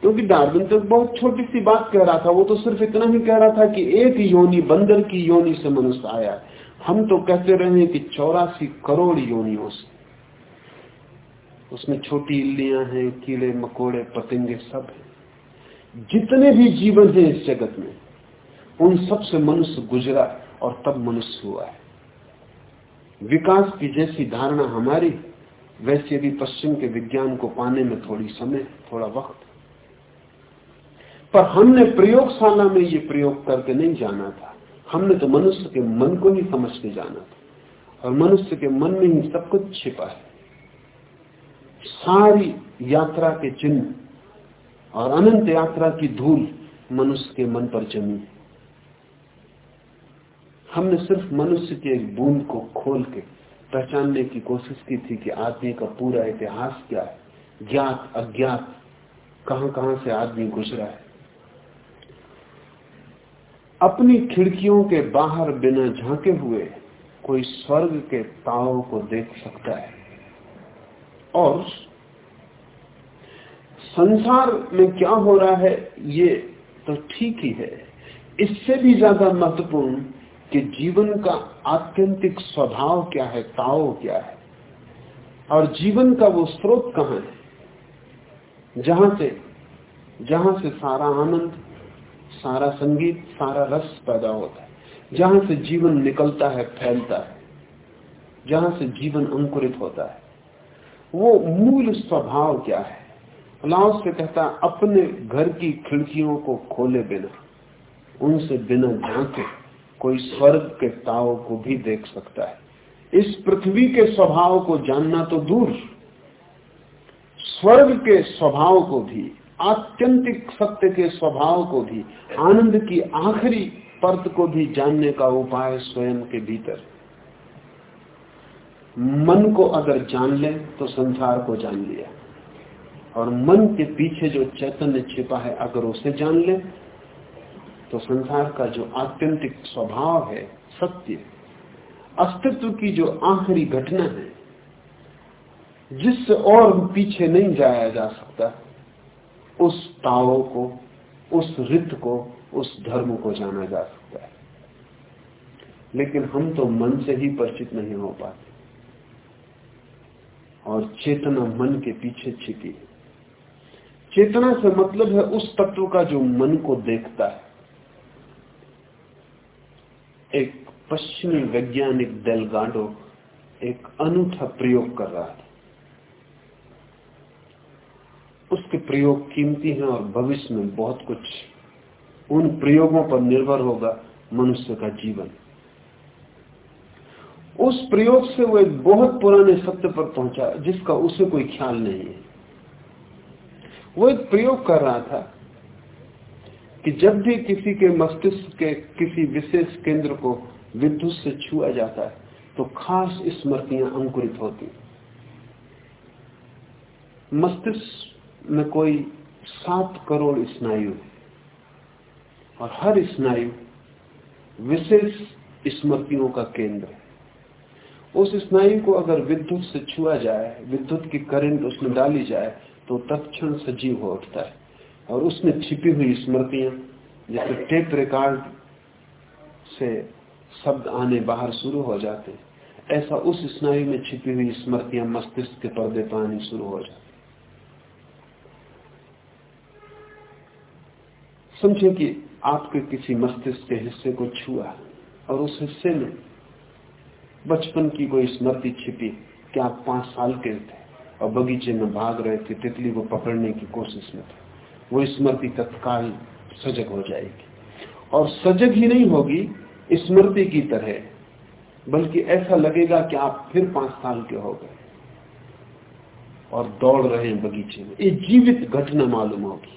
क्योंकि डार्विन तो बहुत छोटी सी बात कह रहा था, वो तो सिर्फ़ इतना ही कह रहा था कि एक योनि बंदर की योनि से मनुष्य आया है। हम तो कहते रहे कि चौरासी करोड़ योनियों से। उसमें छोटी इल्लियाँ हैं, कीड़े, मकोड़े, पतंगे सब हैं। जितने भी जीवन हैं इस जगत में, उन सबसे मनुष्य गुजरा और तब मनुष्य हुआ है। विकास की जैसी धारणा हमारी, वैसे भी पश्चिम के विज्ञान को पाने में थोड़ी समय, थोड़ा वक्त। पर हमने प्रयोगशाला में ये प्रयोग करके नहीं जाना था। हमने तो मनुष्य के मन को ही समझ के जाना था। और मनुष्य के मन में ही सब कुछ छिपा है। सारी यात्रा के चिन्ह और अनंत यात्रा की धूल मनुष्य के मन पर जमी है। हमने सिर्फ़ मनुष्य के एक बूंद को खोल के पहचानने की कोशिश की थी कि आदमी का पूरा इतिहास क्या है। ज्ञात, अज्ञात कहाँ कहाँ से आदमी गुजरा है। अपनी खिड़कियों के बाहर बिना झांके हुए कोई स्वर्ग के ताव को देख सकता है। और संसार में क्या हो रहा है, ये तो ठीक ही है। इससे भी ज़्यादा महत्वपूर्ण कि जीवन का आत्यंतिक स्वभाव क्या है ताव क्या है। और जीवन का वो स्रोत कहाँ है? जहाँ से जहाँ से सारा आनंद सारा संगीत, सारा रस पैदा होता है। जहाँ से जीवन निकलता है, फैलता है। जहाँ से जीवन अंकुरित होता है। वो मूल स्वभाव क्या है? लाओस से कहता, अपने घर की खिड़कियों को खोले बिना, उनसे बिना झांके, कोई स्वर्ग के ताव को भी देख सकता है। इस पृथ्वी के स्वभाव को जानना तो दूर, स्वर्ग के स्वभाव को भी। आत्यंतिक सत्य के स्वभाव को भी, आनंद की आखिरी परत को भी जानने का उपाय स्वयं के भीतर। मन को अगर जान ले तो संसार को जान लिया। और मन के पीछे जो चैतन्य छिपा है, अगर उसे जान ले तो संसार का जो आत्यंतिक स्वभाव है, सत्य, अस्तित्व की जो आखिरी घटना है, जिससे और पीछे नहीं जाया जा सकता। उस ताओ को, उस रित को, उस धर्म को जाना जा सकता है। लेकिन हम तो मन से ही परिचित नहीं हो पाते। और चेतना मन के पीछे छिपी है। चेतना से मतलब है उस तत्व का जो मन को देखता है। एक पश्चिमी वैज्ञानिक डेलगाडो एक अनूठा प्रयोग कर रहा था। उसके प्रयोग कीमती हैं और भविष्य में बहुत कुछ उन प्रयोगों पर निर्भर होगा मनुष्य का जीवन। उस प्रयोग से वो एक बहुत पुराने सत्य पर पहुँचा, जिसका उसे कोई ख्याल नहीं है। वो एक प्रयोग कर रहा था कि जब भी किसी के मस्तिष्क के किसी विशेष केंद्र को विद्युत से छुआ जाता है तो खास स्मृतियाँ अंकुरित होती। मस्तिष्क में कोई सात करोड़ स्नायु है। और हर स्नायु विशेष स्मृतियों का केंद्र है। उस स्नायु को अगर विद्युत से छुआ जाए, विद्युत की करंट उसमें डाली जाए तो तत्क्षण सजीव हो उठता है। और उसमें छिपी हुई स्मृतियाँ, जैसे टेप रिकॉर्ड से शब्द आने बाहर शुरू हो जाते ऐसा उस स्नायु में छिपी हुई स्मृतियाँ मस्तिष्क के पर्दे पर आनी शुरू हो जाती समझे कि आपके किसी मस्तिष्क के हिस्से को छुआ और उस हिस्से में बचपन की कोई स्मृति छिपी कि आप पाँच साल के थे और बगीचे में भाग रहे थे, तितली को पकड़ने की कोशिश में थे। वो स्मृति तत्काल सजग हो जाएगी। और सजग ही नहीं होगी स्मृति की तरह, बल्कि ऐसा लगेगा कि आप फिर पाँच साल के हो गए और दौड़ रहे हैं बगीचे में। ये जीवित घटना मालूम होगी।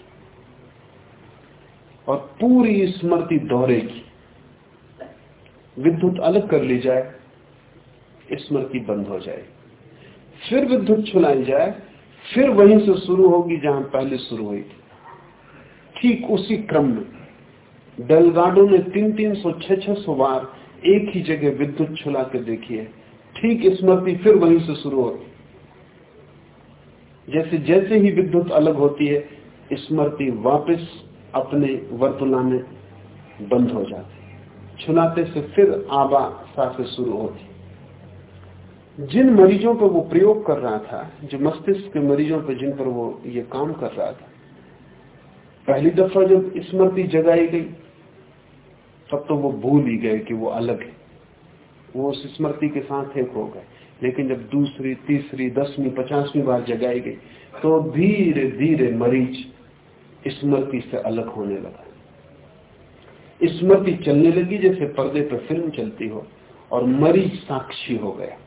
और पूरी स्मृति दोहरेगी विद्युत अलग कर ली जाए, स्मृति बंद हो जाए। फिर विद्युत छुलाई जाए, फिर वहीं से शुरू होगी जहाँ पहले शुरू हुई थी। ठीक उसी क्रम में डेलगाडो ने तीन तीन सौ छह छह सौ बार एक ही जगह विद्युत छुला के देखी है। ठीक स्मृति फिर वहीं से शुरू होती जैसे जैसे ही विद्युत अलग होती है, स्मृति वापस अपने वर्तुला में बंद हो जाती। छुलाते से फिर आबा सा शुरू होती। जिन मरीजों पर वो प्रयोग कर रहा था, जो मस्तिष्क के मरीजों पर जिन पर वो ये काम कर रहा था, पहली दफ़ा जब स्मृति जगाई गई, तब तो वो भूल ही गए कि वो अलग है। वो उस स्मृति के साथ एक हो गए। लेकिन जब दूसरी, तीसरी, दसवीं, पचासवीं बार जगाई गई तो धीरे धीरे मरीज़ स्मृति से अलग होने लगा। स्मृति चलने लगी जैसे पर्दे पर फ़िल्म चलती हो और मरीज़ साक्षी हो गया।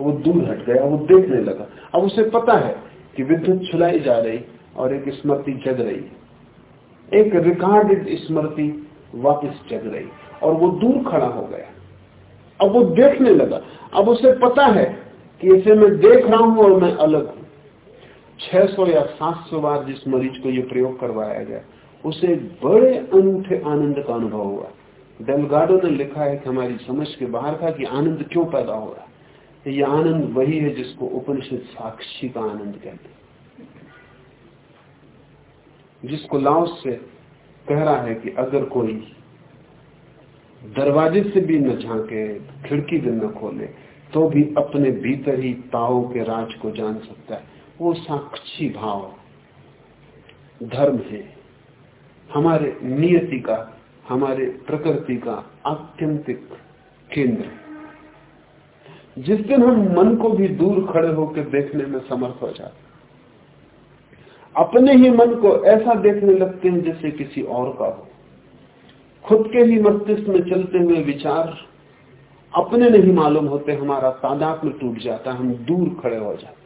वो दूर हट गया, वो देखने लगा। अब उसे पता है कि विद्युत छुलाई जा रही और एक स्मृति जग रही एक रिकॉर्डेड स्मृति वापस जग रही और वो दूर खड़ा हो गया। अब वो देखने लगा। अब उसे पता है कि इसे मैं देख रहा हूँ और मैं अलग हूँ। 600 या 700 बार जिस मरीज़ को ये प्रयोग करवाया गया, उसे बड़े अनूठे आनंद का अनुभव हुआ। डेलगाडो ने लिखा है कि हमारी समझ के बाहर था कि आनंद क्यों पैदा हो रहा है। ये आनंद वही है जिसको उपनिषद साक्षी का आनंद कहते हैं। जिसको लाओस से कह रहा है कि अगर कोई दरवाजे से भी न झांके, खिड़की भी न खोले तो भी अपने भीतर ही ताओ के राज को जान सकता है। वो साक्षी भाव। धर्म है। हमारे नियति का, हमारे प्रकृति का आत्यंतिक केंद्र जिस दिन हम मन को भी दूर खड़े होकर देखने में समर्थ हो जाते अपने ही मन को ऐसा देखने लगते हैं जैसे किसी और का हो। खुद के ही मस्तिष्क में चलते हुए विचार अपने नहीं मालूम होते, हमारा तादाद में टूट जाता है, हम दूर खड़े हो जाते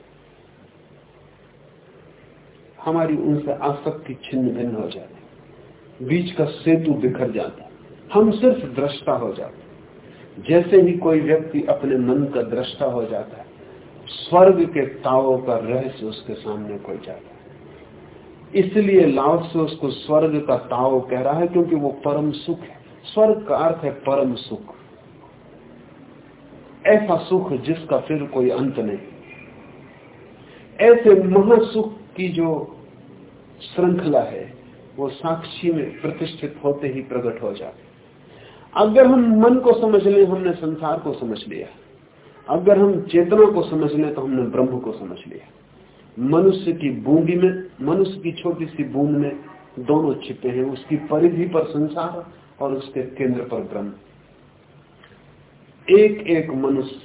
हमारी उनसे आसक्ति छिन्न भिन्न हो जाती बीच का सेतु बिखर जाता हम सिर्फ़ दृष्टा हो जाते जैसे ही कोई व्यक्ति अपने मन का दृष्टा हो जाता है, स्वर्ग के तावों का रहस्य उसके सामने खुल जाता है। इसलिए लाभ से उसको स्वर्ग का ताव कह रहा है क्योंकि वो परम सुख है। स्वर्ग का अर्थ है परम सुख। ऐसा सुख जिसका फिर कोई अंत नहीं। ऐसे महासुख की जो श्रृंखला है, वो साक्षी में प्रतिष्ठित होते ही प्रकट हो जाते। अगर हम मन को समझ लें, हमने संसार को समझ लिया। अगर हम चेतना को समझ लें तो हमने ब्रह्म को समझ लिया। मनुष्य की बूंदी में, मनुष्य की छोटी सी बूंद में दोनों छिपे हैं, उसकी परिधि पर संसार और उसके केंद्र पर ब्रह्म। एक एक मनुष्य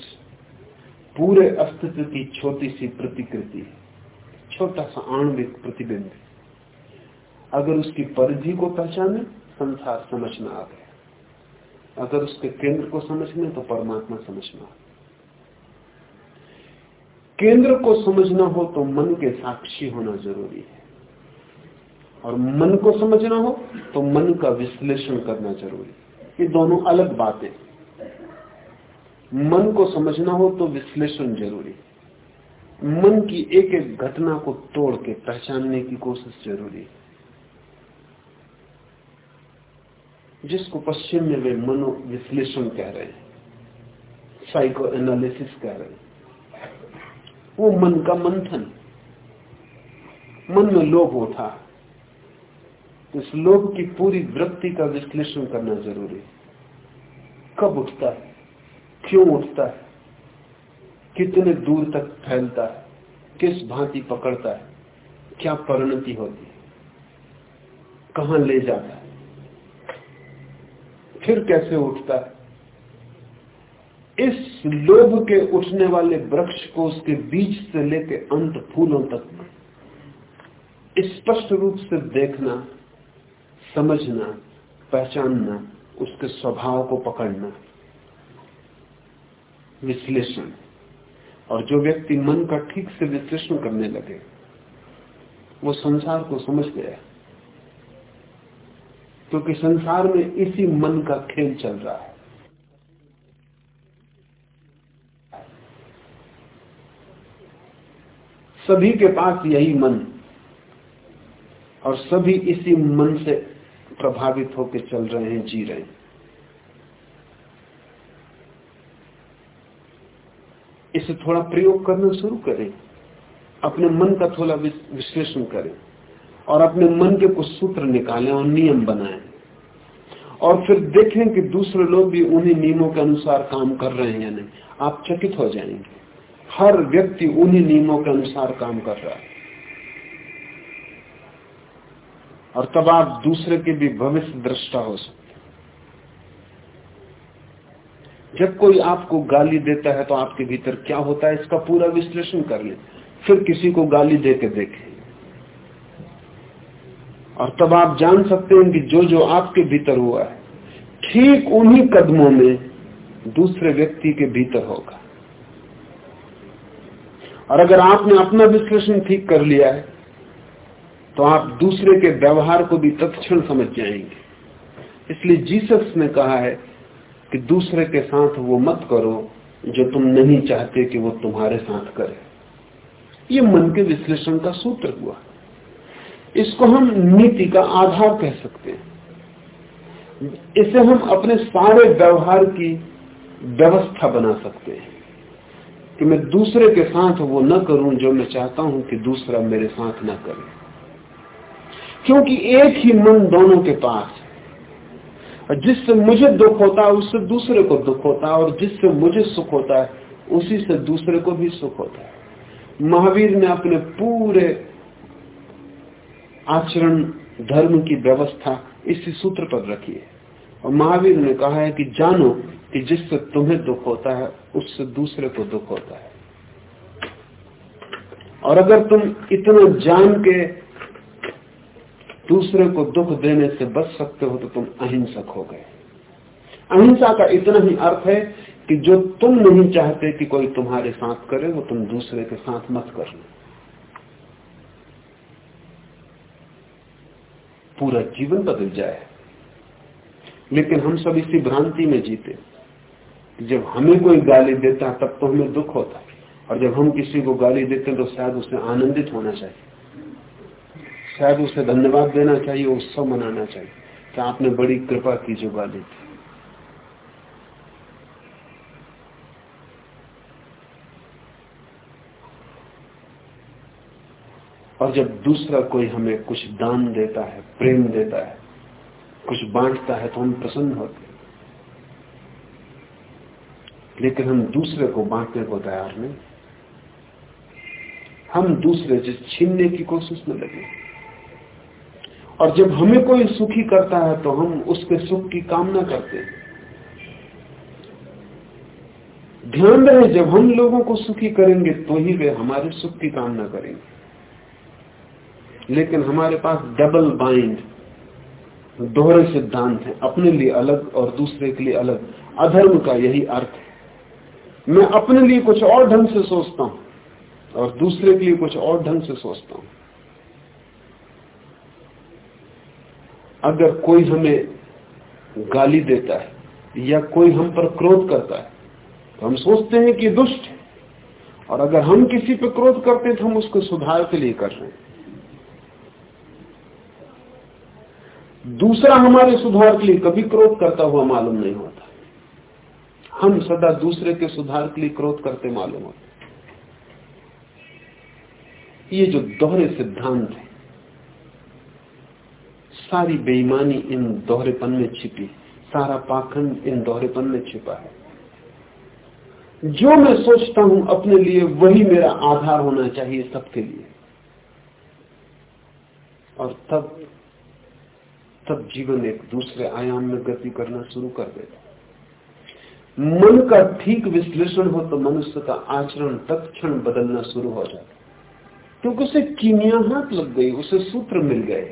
पूरे अस्तित्व की छोटी सी प्रतिकृति है। छोटा सा आणविक प्रतिबिंब। अगर उसकी परिधि को पहचाने, संसार समझना आ गया। अगर उसके केंद्र को समझने तो परमात्मा समझना आ केंद्र को समझना हो तो मन के साक्षी होना ज़रूरी है। और मन को समझना हो तो मन का विश्लेषण करना ज़रूरी है। ये दोनों अलग बातें। मन को समझना हो तो विश्लेषण ज़रूरी मन की एक एक घटना को तोड़ के पहचानने की कोशिश ज़रूरी है। जिसको पश्चिम में वे मनो विश्लेषण कह रहे हैं साइको एनालिसिस कह रहे हैं। वो मन का मंथन। मन में लोभ उठा तो इस लोभ की पूरी वृत्ति का विश्लेषण करना ज़रूरी है। कब उठता है? क्यों उठता है? कितने दूर तक फैलता है? किस भांति पकड़ता है? क्या परिणति होती है? कहा ले जाता है? फिर कैसे उठता है? इस लोभ के उठने वाले वृक्ष को उसके बीज से लेके अंत फूलों तक स्पष्ट रूप से देखना, समझना, पहचानना, उसके स्वभाव को पकड़ना, विश्लेषण। और जो व्यक्ति मन का ठीक से विश्लेषण करने लगे, वो संसार को समझ गया। क्योंकि संसार में इसी मन का खेल चल रहा है। सभी के पास यही मन और सभी इसी मन से प्रभावित होकर चल रहे हैं, जी रहे हैं। इसे थोड़ा प्रयोग करना शुरू करें। अपने मन का थोड़ा विश्लेषण करें और अपने मन के कुछ सूत्र निकालें और नियम बनाएँ। और फिर देखें कि दूसरे लोग भी उन्हीं नियमों के अनुसार काम कर रहे हैं या नहीं। आप चकित हो जाएँगे। हर व्यक्ति उन्हीं नियमों के अनुसार काम कर रहा है। और तब आप दूसरे के भी भविष्य दृष्टा हो सकते जब कोई आपको गाली देता है तो आपके भीतर क्या होता है, इसका पूरा विश्लेषण कर ले। फिर किसी को गाली दे के देखें। और तब आप जान सकते हैं कि जो जो आपके भीतर हुआ है, ठीक उन्हीं कदमों में दूसरे व्यक्ति के भीतर होगा। और अगर आपने अपना विश्लेषण ठीक कर लिया है तो आप दूसरे के व्यवहार को भी तत्क्षण समझ जाएँगे। इसलिए जीसस ने कहा है कि दूसरे के साथ वो मत करो जो तुम नहीं चाहते कि वो तुम्हारे साथ करे। ये मन के विश्लेषण का सूत्र हुआ। इसको हम नीति का आधार कह सकते हैं। इसे हम अपने सारे व्यवहार की व्यवस्था बना सकते हैं कि मैं दूसरे के साथ वो न करूँ जो मैं चाहता हूँ कि दूसरा मेरे साथ न करे। क्योंकि एक ही मन दोनों के पास है जिससे मुझे दुख होता है, उससे दूसरे को दुख होता है, और जिससे मुझे सुख होता है, उसी से दूसरे को भी सुख होता है। महावीर ने अपने पूरे आचरण, धर्म की व्यवस्था इसी सूत्र पर रखी है। और महावीर ने कहा है कि जानो कि जिससे तुम्हें दुख होता है, उससे दूसरे को दुख होता है। और अगर तुम इतना जान के दूसरे को दुख देने से बच सकते हो तो तुम अहिंसक हो गए। अहिंसा का इतना ही अर्थ है कि जो तुम नहीं चाहते कि कोई तुम्हारे साथ करे, वो तुम दूसरे के साथ मत करना। पूरा जीवन बदल जाए। लेकिन हम सब इसी भ्रांति में जीते। जब हमें कोई गाली देता तब तो हमें दुख होता और जब हम किसी को गाली देते तो शायद उसे आनंदित होना चाहिए। शायद उसे धन्यवाद देना चाहिए, उत्सव मनाना चाहिए, कि आपने बड़ी कृपा की जो गाली थी। और जब दूसरा कोई हमें कुछ दान देता है, प्रेम देता है, कुछ बांटता है तो हम प्रसन्न होते हैं। लेकिन हम दूसरे को बांटने को तैयार नहीं। हम दूसरे से छीनने की कोशिश में लगे और जब हमें कोई सुखी करता है तो हम उसके सुख की कामना करते हैं। ध्यान रहे, जब हम लोगों को सुखी करेंगे तो ही वे हमारे सुख की कामना करेंगे। लेकिन हमारे पास डबल बाइंड दोहरे सिद्धांत है, अपने लिए अलग और दूसरे के लिए अलग। अधर्म का यही अर्थ है। मैं अपने लिए कुछ और ढंग से सोचता हूँ और दूसरे के लिए कुछ और ढंग से सोचता हूँ। अगर कोई हमें गाली देता है या कोई हम पर क्रोध करता है तो हम सोचते हैं कि दुष्ट है। और अगर हम किसी पर क्रोध करते हैं तो हम उसको सुधार के लिए कर रहे हैं। दूसरा हमारे सुधार के लिए कभी क्रोध करता हुआ मालूम नहीं होता। हम सदा दूसरे के सुधार के लिए क्रोध करते मालूम होते। ये जो दोहरे सिद्धांत है सारी बेईमानी इन दोहरेपन में छिपी, सारा पाखंड इन दोहरेपन में छिपा है। जो मैं सोचता हूँ अपने लिए वही मेरा आधार होना चाहिए सबके लिए। और तब तब जीवन एक दूसरे आयाम में गति करना शुरू कर देता मन का ठीक विश्लेषण हो तो मनुष्य का आचरण तत्क्षण बदलना शुरू हो जाता क्योंकि उसे कीमिया हाथ लग गई, उसे सूत्र मिल गए।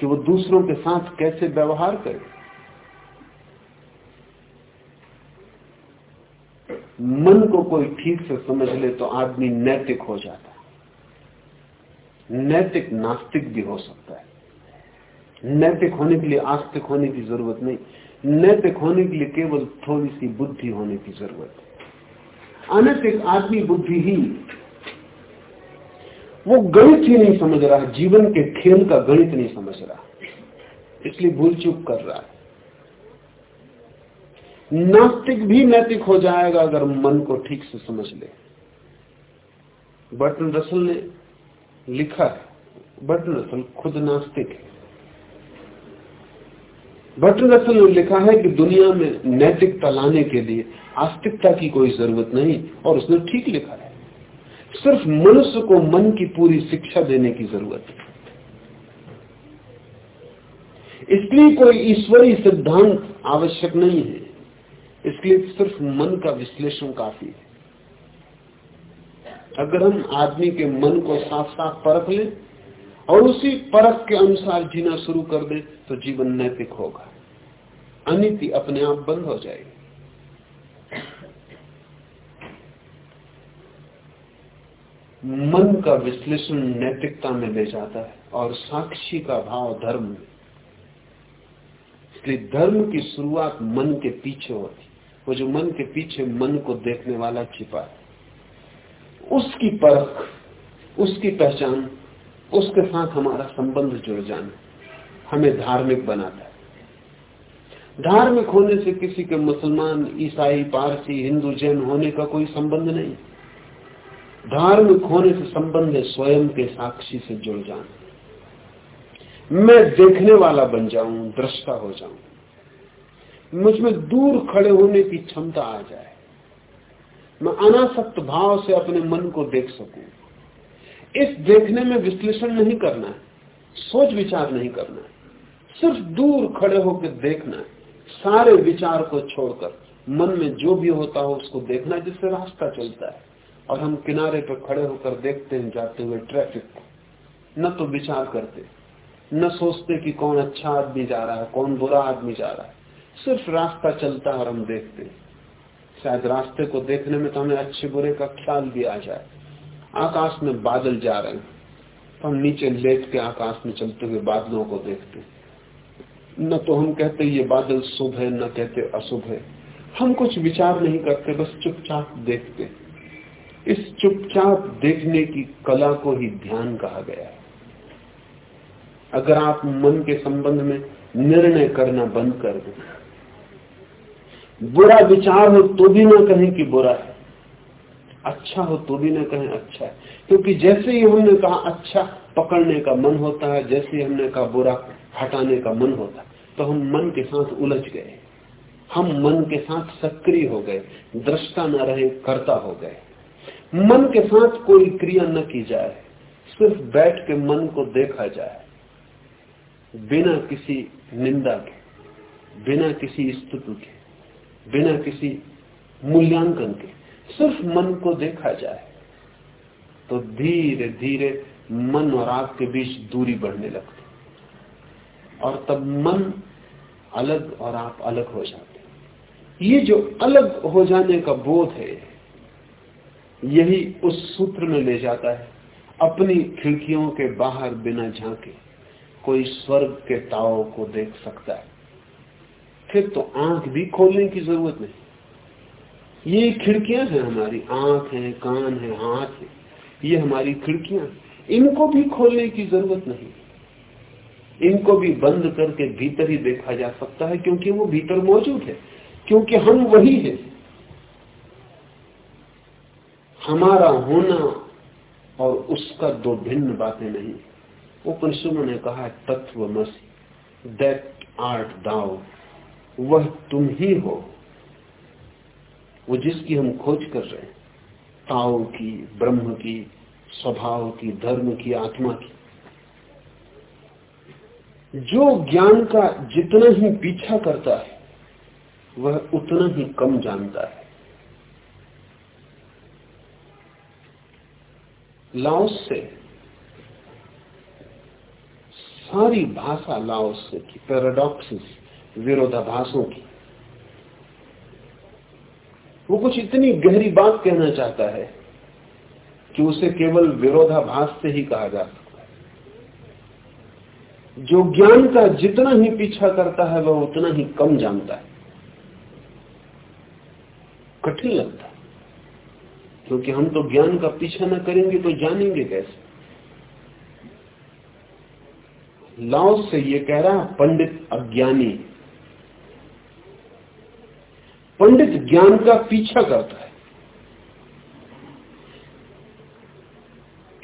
कि वो दूसरों के साथ कैसे व्यवहार करे। मन को कोई ठीक से समझ ले तो आदमी नैतिक हो जाता है। नैतिक नास्तिक भी हो सकता है। नैतिक होने के लिए आस्तिक होने की ज़रूरत नहीं। नैतिक होने के लिए केवल थोड़ी सी बुद्धि होने की ज़रूरत है। अनैतिक आदमी बुद्धिहीन वो गणित ही नहीं समझ रहा, जीवन के खेल का गणित नहीं समझ रहा। इसलिए भूल चूक कर रहा है। नास्तिक भी नैतिक हो जाएगा अगर मन को ठीक से समझ ले। बर्टन रसल ने लिखा है, बर्टन रसल खुद नास्तिक है। बर्टन रसल ने लिखा है कि दुनिया में नैतिकता लाने के लिए आस्तिकता की कोई ज़रूरत नहीं, और उसने ठीक लिखा सिर्फ़ मनुष्य को मन की पूरी शिक्षा देने की ज़रूरत है। इसलिए कोई ईश्वरीय सिद्धांत आवश्यक नहीं है। इसलिए सिर्फ़ मन का विश्लेषण काफ़ी है। अगर हम आदमी के मन को साफ़ साफ़ परख लें और उसी परख के अनुसार जीना शुरू कर दें तो जीवन नैतिक होगा। अनिति अपने आप बंद हो जाएगी। मन का विश्लेषण नैतिकता में ले जाता है और साक्षी का भाव धर्म में। इसलिए धर्म की शुरुआत मन के पीछे होती। वो जो मन के पीछे मन को देखने वाला छिपा है। उसकी परख, उसकी पहचान, उसके साथ हमारा संबंध जुड़ जाना हमें धार्मिक बनाता है। धार्मिक होने से किसी के मुसलमान, ईसाई, पारसी, हिंदू, जैन होने का कोई संबंध नहीं। धार्मिक होने से संबंध है, स्वयं के साक्षी से जुड़ जाना। मैं देखने वाला बन जाऊँ, दृष्टा हो जाऊँ। मुझमें दूर खड़े होने की क्षमता आ जाए। मैं अनासक्त भाव से अपने मन को देख सकूँ। इस देखने में विश्लेषण नहीं करना है, सोच विचार नहीं करना है। सिर्फ़ दूर खड़े होकर देखना है, सारे विचार को छोड़कर मन में जो भी होता हो उसको देखना जिससे रास्ता चलता है। और हम किनारे पर खड़े होकर देखते हैं, जाते हुए ट्रैफ़िक को। न तो विचार करते, न सोचते कि कौन अच्छा आदमी जा रहा है, कौन बुरा आदमी जा रहा है। सिर्फ़ रास्ता चलता है और हम देखते हैं। शायद रास्ते को देखने में तो हमें अच्छे बुरे का ख्याल भी आ जाए। आकाश में बादल जा रहे हैं। तो हम नीचे लेट के आकाश में चलते हुए बादलों को देखते न तो हम कहते ये बादल शुभ है, न कहते अशुभ है। हम कुछ विचार नहीं करते, बस चुपचाप देखते इस चुपचाप देखने की कला को ही ध्यान कहा गया है। अगर आप मन के संबंध में निर्णय करना बंद कर दें, बुरा विचार हो तो भी ना कहें कि बुरा है। अच्छा हो तो भी ना कहें अच्छा है। क्योंकि जैसे ही हमने कहा अच्छा पकड़ने का मन होता है, जैसे ही हमने कहा बुरा, हटाने का मन होता है तो हम मन के साथ उलझ गए। हम मन के साथ सक्रिय हो गए, दृष्टा न रहे, कर्ता हो गए। मन के साथ कोई क्रिया न की जाए, सिर्फ़ बैठ के मन को देखा जाए, बिना किसी निंदा के, बिना किसी स्तुति के, बिना किसी मूल्यांकन के, सिर्फ़ मन को देखा जाए तो धीरे धीरे मन और आग के बीच दूरी बढ़ने लगती और तब मन अलग और आप अलग हो जाते ये जो अलग हो जाने का बोध है यही उस सूत्र में ले जाता है। अपनी खिड़कियों के बाहर बिना झांके कोई स्वर्ग के ताव को देख सकता है। फिर तो आँख भी खोलने की ज़रूरत नहीं। ये खिड़कियाँ हैं हमारी। आँख है, कान है, हाथ है। ये हमारी खिड़कियाँ इनको भी खोलने की ज़रूरत नहीं। इनको भी बंद करके भीतर ही देखा जा सकता है, क्योंकि वो भीतर मौजूद है, क्योंकि हम वही है। हमारा होना और उसका दो भिन्न बातें नहीं। उपनिषदों ने कहा तत्व मसी दैट आर्ट दाउ वह तुम ही हो। वो जिसकी हम खोज कर रहे हैं, ताओ की, ब्रह्म की, स्वभाव की, धर्म की, आत्मा की। जो ज्ञान का जितना ही पीछा करता है, वह उतना ही कम जानता है। लाओस से, सारी भाषा लाओस से की पैराडॉक्सिस विरोधाभासों की। वो कुछ इतनी गहरी बात कहना चाहता है कि उसे केवल विरोधाभास से ही कहा जा सकता है। जो ज्ञान का जितना ही पीछा करता है, वह उतना ही कम जानता है। कठिन लगता है। क्योंकि हम तो ज्ञान का पीछा न करेंगे तो जानेंगे कैसे? लाओ से ये कह रहा पंडित अज्ञानी। पंडित ज्ञान का पीछा करता है।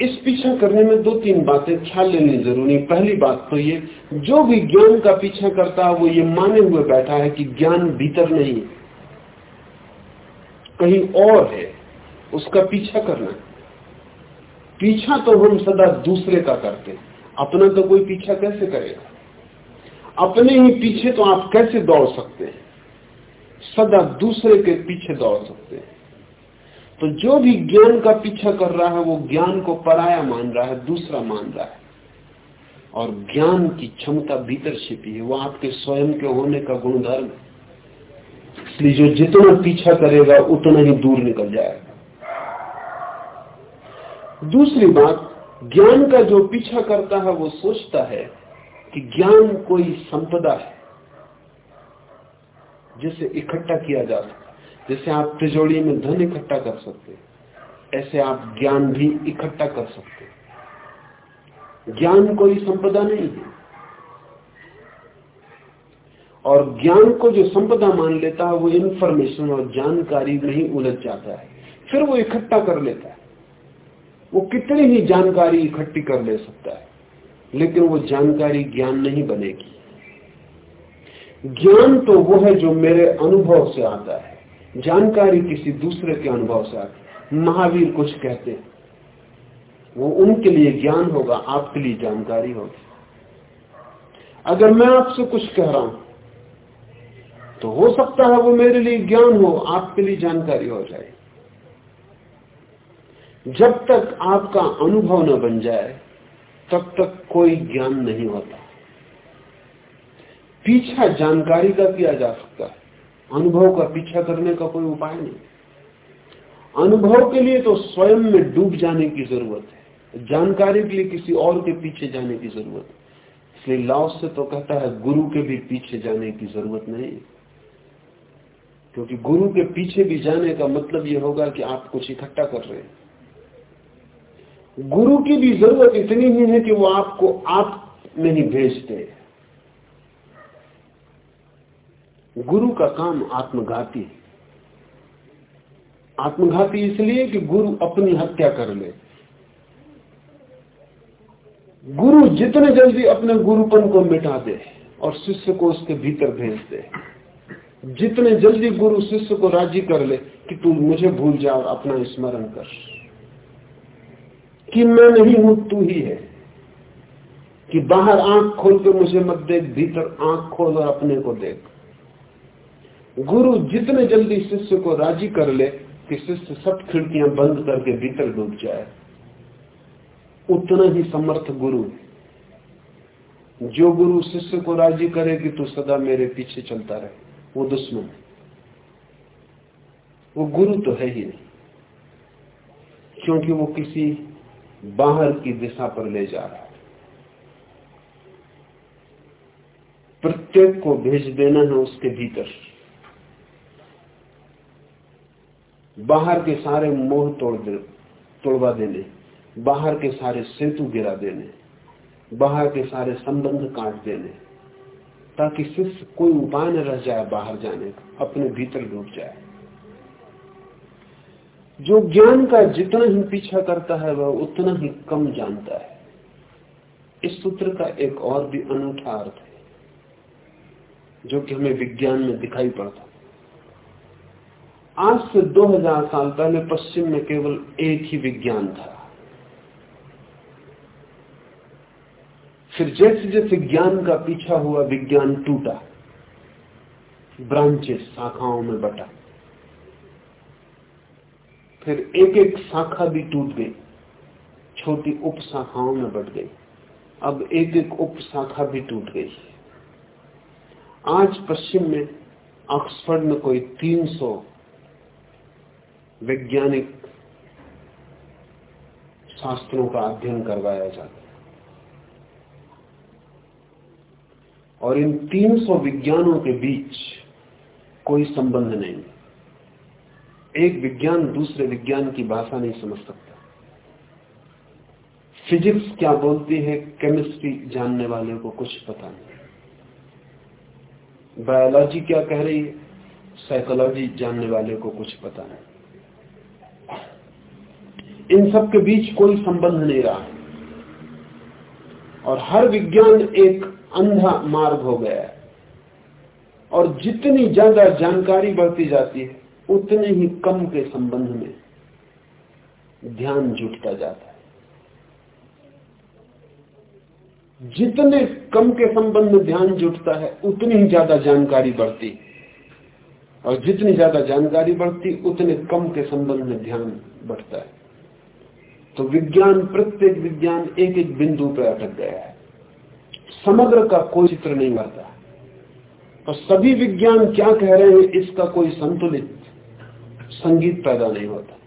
इस पीछा करने में दो तीन बातें ख्याल लेनी ज़रूरी पहली बात तो ये, जो भी ज्ञान का पीछा करता है, वो ये माने हुए बैठा है कि ज्ञान भीतर नहीं कहीं और है। उसका पीछा करना पीछा तो हम सदा दूसरे का करते हैं। अपना तो कोई पीछा कैसे करेगा? अपने ही पीछे तो आप कैसे दौड़ सकते हैं? सदा दूसरे के पीछे दौड़ सकते हैं। तो जो भी ज्ञान का पीछा कर रहा है, वो ज्ञान को पराया मान रहा है, दूसरा मान रहा है। और ज्ञान की क्षमता भीतर छिपी है। वो आपके स्वयं के होने का गुणधर्म इसलिए जो जितना पीछा करेगा, उतना ही दूर निकल जाएगा। दूसरी बात, ज्ञान का जो पीछा करता है, वो सोचता है कि ज्ञान कोई संपदा है, जिसे इकट्ठा किया जा सकता जैसे आप तिजोड़ी में धन इकट्ठा कर सकते ऐसे आप ज्ञान भी इकट्ठा कर सकते ज्ञान कोई संपदा नहीं है। और ज्ञान को जो संपदा मान लेता है, वो इंफॉर्मेशन और जानकारी में ही उलझ जाता है, फिर वो इकट्ठा कर लेता है। वो कितनी ही जानकारी इकट्ठी कर ले सकता है, लेकिन वो जानकारी ज्ञान नहीं बनेगी। ज्ञान तो वो है जो मेरे अनुभव से आता है, जानकारी किसी दूसरे के अनुभव से आती महावीर कुछ कहते हैं, वो उनके लिए ज्ञान होगा, आपके लिए जानकारी होगी। अगर मैं आपसे कुछ कह रहा हूँ तो हो सकता है वो मेरे लिए ज्ञान हो, आपके लिए जानकारी हो जाए। जब तक आपका अनुभव न बन जाए, तब तक कोई ज्ञान नहीं होता। पीछा जानकारी का किया जा सकता है। अनुभव का पीछा करने का कोई उपाय नहीं। अनुभव के लिए तो स्वयं में डूब जाने की ज़रूरत है। जानकारी के लिए किसी और के पीछे जाने की ज़रूरत है। इसलिए लाओस से तो कहता है, गुरु के भी पीछे जाने की ज़रूरत नहीं। क्योंकि गुरु के पीछे भी जाने का मतलब यह होगा कि आप कुछ इकट्ठा कर रहे हैं। गुरु की भी ज़रूरत इतनी ही है कि वो आपको आप नहीं भेजते गुरु का काम आत्मघाती आत्मघाती इसलिए कि गुरु अपनी हत्या कर ले। गुरु जितने जल्दी अपने गुरुपन को मिटा दे और शिष्य को उसके भीतर भेज दे। जितने जल्दी गुरु शिष्य को राज़ी कर ले कि तू मुझे भूल जा और अपना स्मरण कर। कि मैं नहीं हूँ, तू ही है। कि बाहर आँख खोल के मुझे मत देख, भीतर आँख खोल और अपने को देख। गुरु जितने जल्दी शिष्य को राज़ी कर ले कि शिष्य सब खिड़कियाँ बंद करके भीतर डूब जाए, उतना ही समर्थ गुरु जो गुरु शिष्य को राज़ी करे कि तू सदा मेरे पीछे चलता रहे, वो दुश्मन है। वो गुरु तो है ही नहीं, क्योंकि वो किसी बाहर की दिशा पर ले जा रहा है। प्रत्येक को भेज देना है उसके भीतर। बाहर के सारे मोह तोड़ दे, तोड़वा देने, बाहर के सारे सेतु गिरा देने, बाहर के सारे संबंध काट देने, ताकि सिर्फ़ कोई उपाय न रह जाए बाहर जाने का, अपने भीतर डूब जाए। जो ज्ञान का जितना ही पीछा करता है, वह उतना ही कम जानता है। इस सूत्र का एक और भी अनूठा अर्थ है, जो कि हमें विज्ञान में दिखाई पड़ता आज से 2000 साल पहले पश्चिम में केवल एक ही विज्ञान था। फिर जैसे जैसे ज्ञान का पीछा हुआ, विज्ञान टूटा, ब्रांचेस, शाखाओं में बटा। फिर एक एक शाखा भी टूट गई। छोटी उप शाखाओं में बढ़ गई। अब एक एक उप शाखा भी टूट गई। आज पश्चिम में ऑक्सफोर्ड में कोई 300 वैज्ञानिक शास्त्रों का अध्ययन करवाया जाता है। और इन 300 विज्ञानों के बीच कोई संबंध नहीं। एक विज्ञान दूसरे विज्ञान की भाषा नहीं समझ सकता। फिजिक्स क्या बोलती है केमिस्ट्री जानने वाले को कुछ पता नहीं। बायोलॉजी क्या कह रही है साइकोलॉजी जानने वाले को कुछ पता नहीं। इन सब के बीच कोई संबंध नहीं रहा है। और हर विज्ञान एक अंधा मार्ग हो गया है। और जितनी ज़्यादा जानकारी बढ़ती जाती है उतने ही कम के संबंध में ध्यान जुटता जाता है। जितने कम के संबंध में ध्यान जुटता है, उतनी ही ज़्यादा जानकारी बढ़ती और जितनी ज़्यादा जानकारी बढ़ती, उतने कम के संबंध में ध्यान बढ़ता है। तो विज्ञान, प्रत्येक विज्ञान एक एक बिंदु पर अटक गया है। समग्र का कोई चित्र नहीं बनता और सभी विज्ञान क्या कह रहे हैं, इसका कोई संतुलित संगीत पैदा नहीं होता।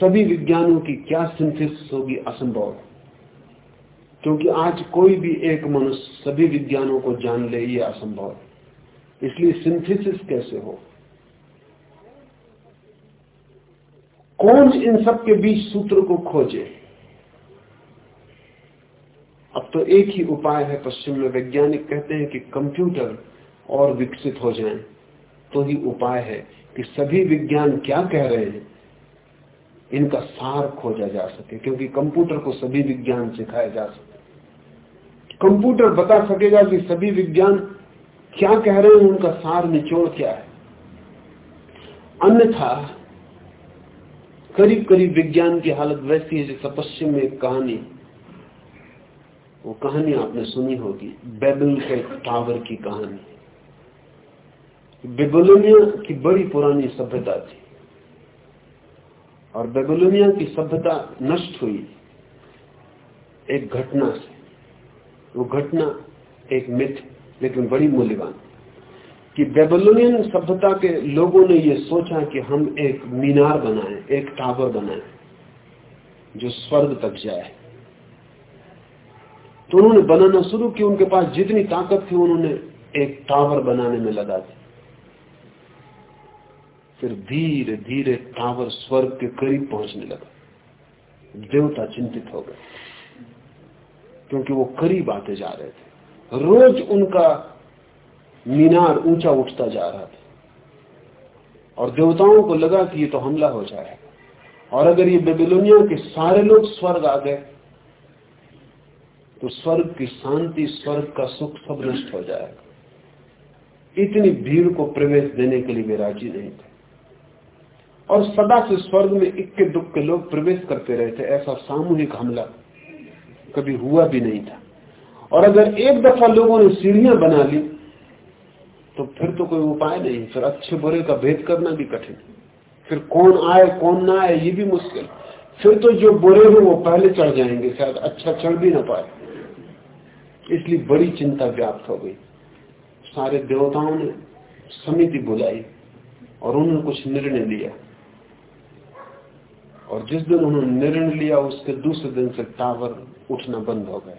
सभी विज्ञानों की क्या सिंथेसिस होगी असंभव। क्योंकि आज कोई भी एक मनुष्य सभी विज्ञानों को जान ले ये असंभव। इसलिए सिंथेसिस कैसे हो? कौन इन सब के बीच सूत्र को खोजे? अब तो एक ही उपाय है, पश्चिम में वैज्ञानिक कहते हैं कि कंप्यूटर और विकसित हो जाएँ। तो ही उपाय है कि सभी विज्ञान क्या कह रहे हैं, इनका सार खोजा जा सके, क्योंकि कंप्यूटर को सभी विज्ञान सिखाया जा सके। कंप्यूटर बता सकेगा कि सभी विज्ञान क्या कह रहे हैं, उनका सार निचोड़ क्या है। अन्यथा करीब करीब विज्ञान की हालत वैसी है जैसे पश्चिम में एक कहानी, वो कहानी आपने सुनी होगी, बेबल के टावर की कहानी। बेबलोनिया की बड़ी पुरानी सभ्यता थी। और बेबलोनिया की सभ्यता नष्ट हुई। एक घटना से। वो घटना एक मिथ, लेकिन बड़ी मूल्यवान। कि बेबलोनियन सभ्यता के लोगों ने ये सोचा कि हम एक मीनार बनाएँ, एक टावर बनाएँ, जो स्वर्ग तक जाए। तो उन्होंने बनाना शुरू किया। उनके पास जितनी ताकत थी, उन्होंने एक टावर बनाने में लगा दी फिर धीरे धीरे टावर स्वर्ग के करीब पहुँचने लगा। देवता चिंतित हो गए, क्योंकि वो करीब आते जा रहे थे। रोज उनका मीनार ऊँचा उठता जा रहा था। और देवताओं को लगा कि ये तो हमला हो जाएगा। और अगर ये बेबीलोनिया के सारे लोग स्वर्ग आ गए तो स्वर्ग की शांति, स्वर्ग का सुख सब नष्ट हो जाएगा। इतनी भीड़ को प्रवेश देने के लिए वे राज़ी नहीं थे। और सदा से स्वर्ग में इक्के दुख के लोग प्रवेश करते रहे थे, ऐसा सामूहिक हमला कभी हुआ भी नहीं था। और अगर एक दफ़ा लोगों ने सीढ़ियाँ बना ली तो फिर तो कोई उपाय नहीं, फिर अच्छे बुरे का भेद करना भी कठिन। फिर कौन आए, कौन ना आए, ये भी मुश्किल। फिर तो जो बुरे हैं, वो पहले चढ़ जाएँगे, शायद अच्छा चढ़ भी ना पाए। इसलिए बड़ी चिंता व्याप्त हो गई। सारे देवताओं ने समिति बुलाई और उन्होंने कुछ निर्णय लिया। और जिस दिन उन्होंने निर्णय लिया उसके दूसरे दिन से टावर उठना बंद हो गए।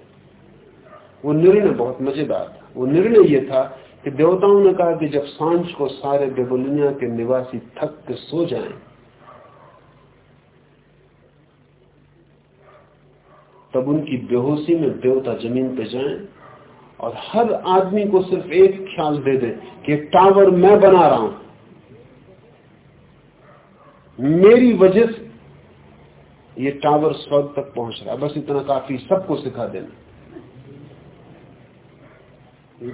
वो निर्णय बहुत मज़ेदार था। वो निर्णय ये था कि देवताओं ने कहा कि जब साँझ को सारे बेबुलिया के निवासी थक के सो जाएँ, तब उनकी बेहोशी में देवता ज़मीन पे जाएँ और हर आदमी को सिर्फ़ एक ख्याल दे दे कि टावर मैं बना रहा हूँ। मेरी वजह से ये टावर स्वर्ग तक पहुँच रहा है। बस इतना काफ़ी सबको सिखा देना।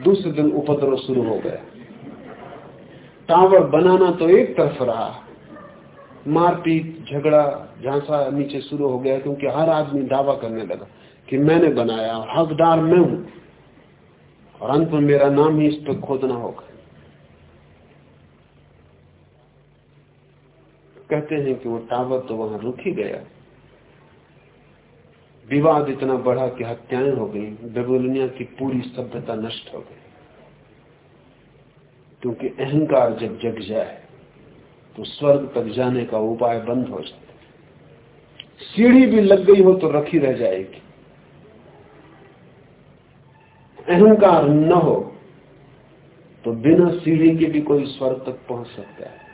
दूसरे दिन उपद्रव शुरू हो गया। टावर बनाना तो एक तरफ़ रहा। मारपीट, झगड़ा, झांसा नीचे शुरू हो गया क्योंकि हर आदमी दावा करने लगा कि मैंने बनाया और हकदार मैं हूँ। और अंत में मेरा नाम ही इस पर खोदना होगा। कहते हैं कि वो टावर तो वहाँ रुक ही गया। विवाद इतना बढ़ा कि हत्याएँ हो गई, बेबुलनिया की पूरी सभ्यता नष्ट हो गई। क्योंकि अहंकार जब जग जाए तो स्वर्ग तक जाने का उपाय बंद हो जाता सीढ़ी भी लग गई हो तो रखी रह जाएगी। अहंकार न हो तो बिना सीढ़ी के भी कोई स्वर्ग तक पहुँच सकता है।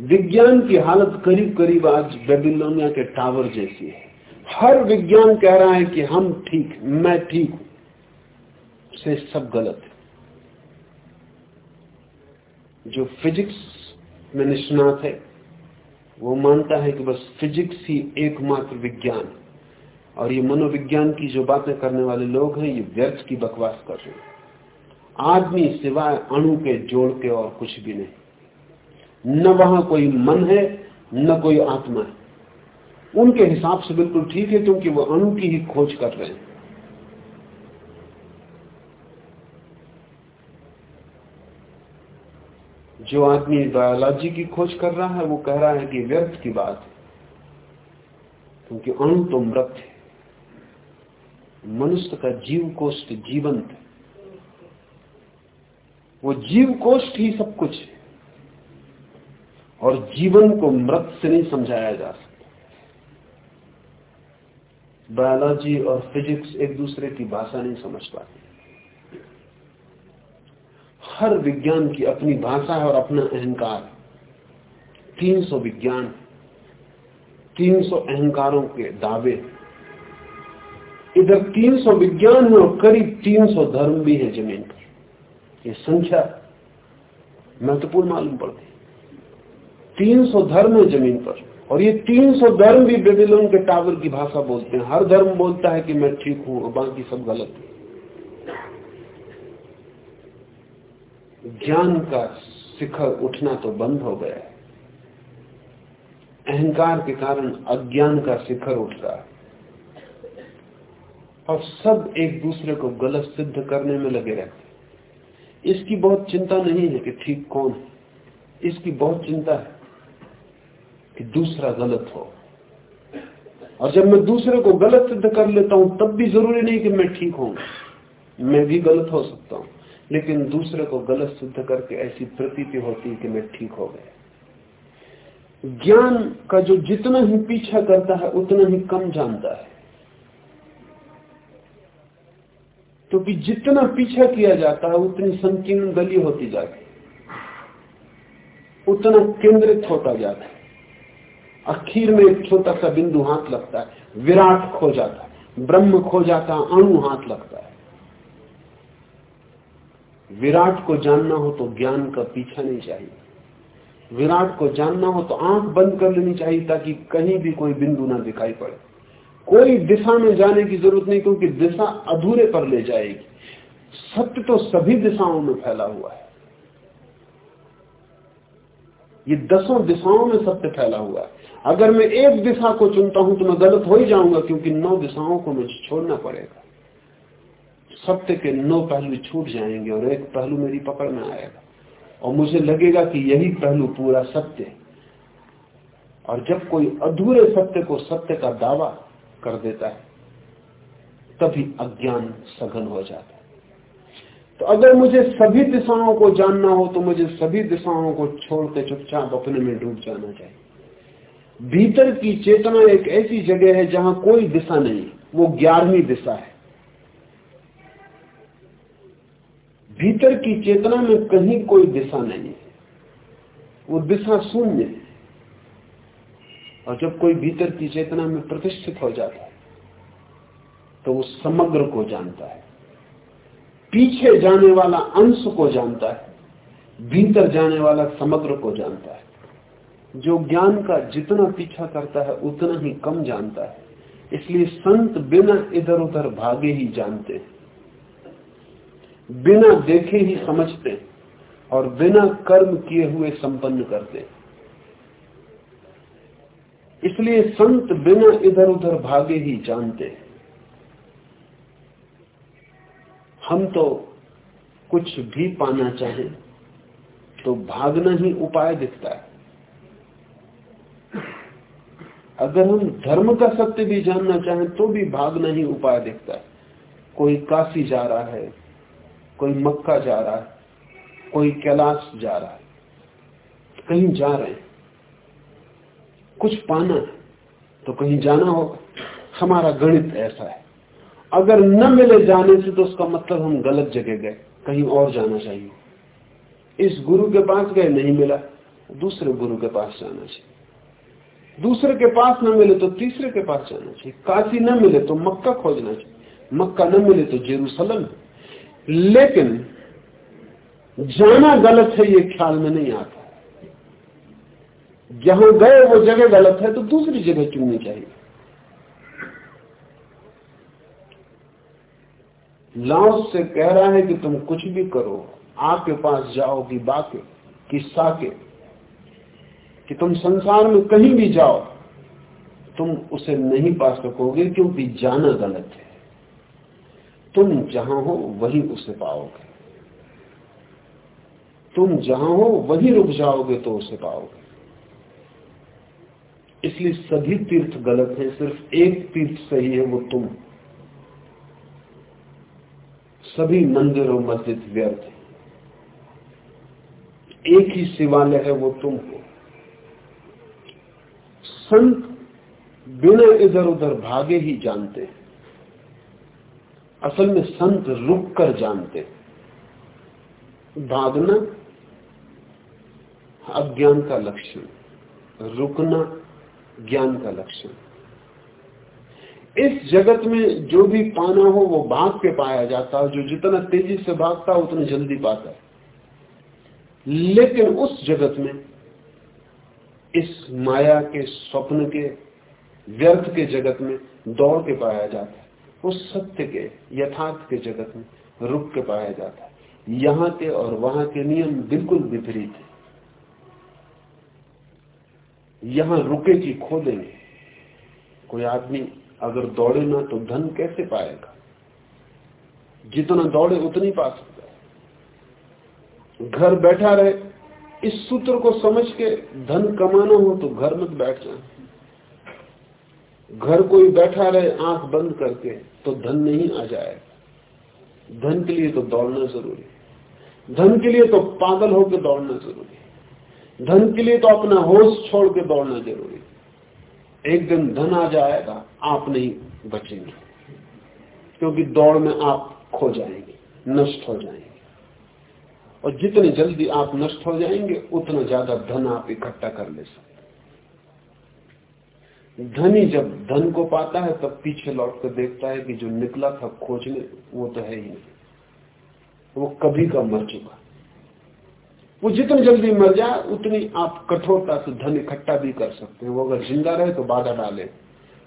विज्ञान की हालत करीब करीब आज बेबीलोनिया के टावर जैसी है। हर विज्ञान कह रहा है कि हम ठीक, मैं ठीक हूँ। से सब गलत है। जो फिजिक्स में निष्णात है वो मानता है कि बस फिजिक्स ही एकमात्र विज्ञान और ये मनोविज्ञान की जो बातें करने वाले लोग हैं, ये व्यर्थ की बकवास कर रहे हैं। आदमी सिवाय अणु के जोड़ के और कुछ भी नहीं। न वहाँ कोई मन है, न कोई आत्मा है। उनके हिसाब से बिल्कुल ठीक है, क्योंकि वो अणु की ही खोज कर रहे हैं। जो आदमी बायोलॉजी की खोज कर रहा है, वो कह रहा है कि व्यर्थ की बात है, क्योंकि अणु तो मृत है। मनुष्य का जीव कोष्ठ जीवंत है। वो जीव कोष्ठ ही सब कुछ है। और जीवन को मृत से नहीं समझाया जा सकता। बायोलॉजी और फिजिक्स एक दूसरे की भाषा नहीं समझ पाते। हर विज्ञान की अपनी भाषा है और अपना अहंकार। 300 विज्ञान 300 अहंकारों के दावे। इधर 300 विज्ञान है और करीब 300 धर्म भी है ज़मीन पर। ये संख्या महत्वपूर्ण मालूम पड़ती 300 धर्म है ज़मीन पर। और ये 300 धर्म भी बेबीलोन के टावर की भाषा बोलते हैं। हर धर्म बोलता है कि मैं ठीक हूँ और बाकी सब गलत है। ज्ञान का शिखर उठना तो बंद हो गया है। अहंकार के कारण अज्ञान का शिखर उठ रहा है। और सब एक दूसरे को गलत सिद्ध करने में लगे रहते इसकी बहुत चिंता नहीं है कि ठीक कौन है। इसकी बहुत चिंता है। कि दूसरा गलत हो। और जब मैं दूसरे को गलत सिद्ध कर लेता हूँ, तब भी ज़रूरी नहीं कि मैं ठीक हूँ। मैं भी गलत हो सकता हूँ, लेकिन दूसरे को गलत सिद्ध करके ऐसी प्रतीति होती है कि मैं ठीक हो गया। ज्ञान का जो जितना ही पीछा करता है, उतना ही कम जानता है। क्योंकि तो जितना पीछा किया जाता है, उतनी संकीर्ण गली होती जाती उतना केंद्रित होता जाता है। आखिर में एक छोटा सा बिंदु हाथ लगता है, विराट खो जाता है, ब्रह्म खो जाता है, अणु हाथ लगता है। विराट को जानना हो तो ज्ञान का पीछा नहीं चाहिए। विराट को जानना हो तो आँख बंद कर लेनी चाहिए ताकि कहीं भी कोई बिंदु ना दिखाई पड़े। कोई दिशा में जाने की ज़रूरत नहीं, क्योंकि दिशा अधूरे पर ले जाएगी। सत्य तो सभी दिशाओं में फैला हुआ है। ये दसों दिशाओं में सत्य फैला हुआ है। अगर मैं एक दिशा को चुनता हूँ तो मैं गलत हो ही जाऊँगा, क्योंकि नौ दिशाओं को मुझे छोड़ना पड़ेगा। सत्य के नौ पहलू छूट जाएँगे और एक पहलू मेरी पकड़ में आएगा। और मुझे लगेगा कि यही पहलू पूरा सत्य है। और जब कोई अधूरे सत्य को सत्य का दावा कर देता है, तभी अज्ञान सघन हो जाता है। तो अगर मुझे सभी दिशाओं को जानना हो तो मुझे सभी दिशाओं को छोड़ के चुपचाप अपने में डूब जाना चाहिए। भीतर की चेतना एक ऐसी जगह है जहाँ कोई दिशा नहीं, वो ग्यारहवीं दिशा है। भीतर की चेतना में कहीं कोई दिशा नहीं है। वो दिशा शून्य है। और जब कोई भीतर की चेतना में प्रतिष्ठित हो जाता है तो वो समग्र को जानता है। पीछे जाने वाला अंश को जानता है, भीतर जाने वाला समग्र को जानता है। जो ज्ञान का जितना पीछा करता है, उतना ही कम जानता है। इसलिए संत बिना इधर उधर भागे ही जानते हैं। बिना देखे ही समझते और बिना कर्म किए हुए संपन्न करते इसलिए संत बिना इधर उधर भागे ही जानते हैं। हम तो कुछ भी पाना चाहें तो भागना ही उपाय दिखता है। अगर हम धर्म का सत्य भी जानना चाहें तो भी भागना ही उपाय दिखता है। कोई काशी जा रहा है, कोई मक्का जा रहा है, कोई कैलाश जा रहा है, कहीं जा रहे हैं, कुछ पाना है तो कहीं जाना होगा। हमारा गणित ऐसा है। अगर न मिले जाने से तो उसका मतलब हम गलत जगह गए, कहीं और जाना चाहिए। इस गुरु के पास गए, नहीं मिला, दूसरे गुरु के पास जाना चाहिए। दूसरे के पास न मिले तो तीसरे के पास जाना चाहिए। काशी न मिले तो मक्का खोजना चाहिए। मक्का न मिले तो जेरूसलम। लेकिन जाना गलत है, ये ख्याल में नहीं आता। जहाँ गए वो जगह गलत है तो दूसरी जगह चुननी चाहिए? लाओस से कह रहा है कि तुम कुछ भी करो, आपके पास जाओ कि बाके कि। साके कि तुम संसार में कहीं भी जाओ, तुम उसे नहीं पा सकोगे क्योंकि जाना गलत है। तुम जहाँ हो, वहीं उसे पाओगे। तुम जहाँ हो, वहीं रुक जाओगे तो उसे पाओगे। इसलिए सभी तीर्थ गलत है, सिर्फ़ एक तीर्थ सही है, वो तुम। सभी मंदिर और मस्जिद व्यर्थ है। एक ही शिवालय है, वो तुम हो। संत बिना इधर उधर भागे ही जानते हैं। असल में संत रुक कर जानते भागना अज्ञान का लक्षण, रुकना ज्ञान का लक्षण। इस जगत में जो भी पाना हो, वो भाग के पाया जाता है। जो जितना तेज़ी से भागता है, उतना जल्दी पाता है। लेकिन उस जगत में इस माया के स्वप्न के, व्यर्थ के जगत में दौड़ के पाया जाता है। उस सत्य के, यथार्थ के जगत में रुक के पाया जाता है। यहाँ के और वहाँ के नियम बिल्कुल विपरीत है। यहाँ रुके की खो देंगे कोई आदमी अगर दौड़े ना तो धन कैसे पाएगा? जितना दौड़े, उतनी पा सकता है। घर बैठा रहे इस सूत्र को समझ के धन कमाना हो तो घर मत बैठ जाए घर कोई बैठा रहे, आँख बंद करके तो धन नहीं आ जाएगा धन के लिए तो दौड़ना ज़रूरी धन के लिए तो पागल होकर दौड़ना ज़रूरी धन के लिए तो अपना होश छोड़ के दौड़ना ज़रूरी एक दिन धन आ जाएगा, आप नहीं बचेंगे। क्योंकि दौड़ में आप खो जाएँगे, नष्ट हो जाएँगे। और जितने जल्दी आप नष्ट हो जाएँगे, उतना ज़्यादा धन आप इकट्ठा कर ले सकते धनी जब धन को पाता है, तब पीछे लौट कर देखता है कि जो निकला था खोजने, वो तो है ही नहीं। वो कभी का मर चुका वो जितनी जल्दी मर जाए, उतनी आप कठोरता से धन इकट्ठा भी कर सकते हैं। वो अगर ज़िंदा रहे तो बाधा डाले।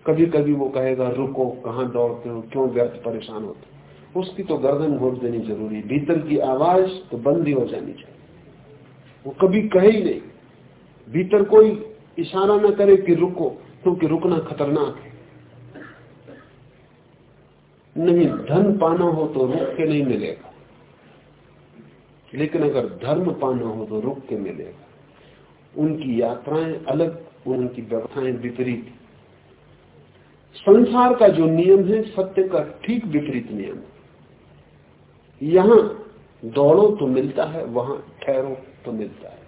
कभी कभी वो कहेगा, रुको, कहाँ दौड़ते हो? क्यों व्यर्थ परेशान होते उसकी तो गर्दन घोट देनी ज़रूरी, भीतर की आवाज़ तो बंद ही हो जानी चाहिए। वो कभी कहे ही नहीं। भीतर कोई इशारा न करे कि रुको, क्योंकि रुकना खतरनाक है। नहीं, धन पाना हो तो रुक के नहीं मिलेगा। लेकिन अगर धर्म पाना हो तो रुक के मिलेगा। उनकी यात्राएँ अलग, उनकी व्यवस्थाएँ विपरीत। संसार का जो नियम है, सत्य का ठीक विपरीत नियम यहाँ दौड़ो तो मिलता है, वहाँ ठहरो तो मिलता है।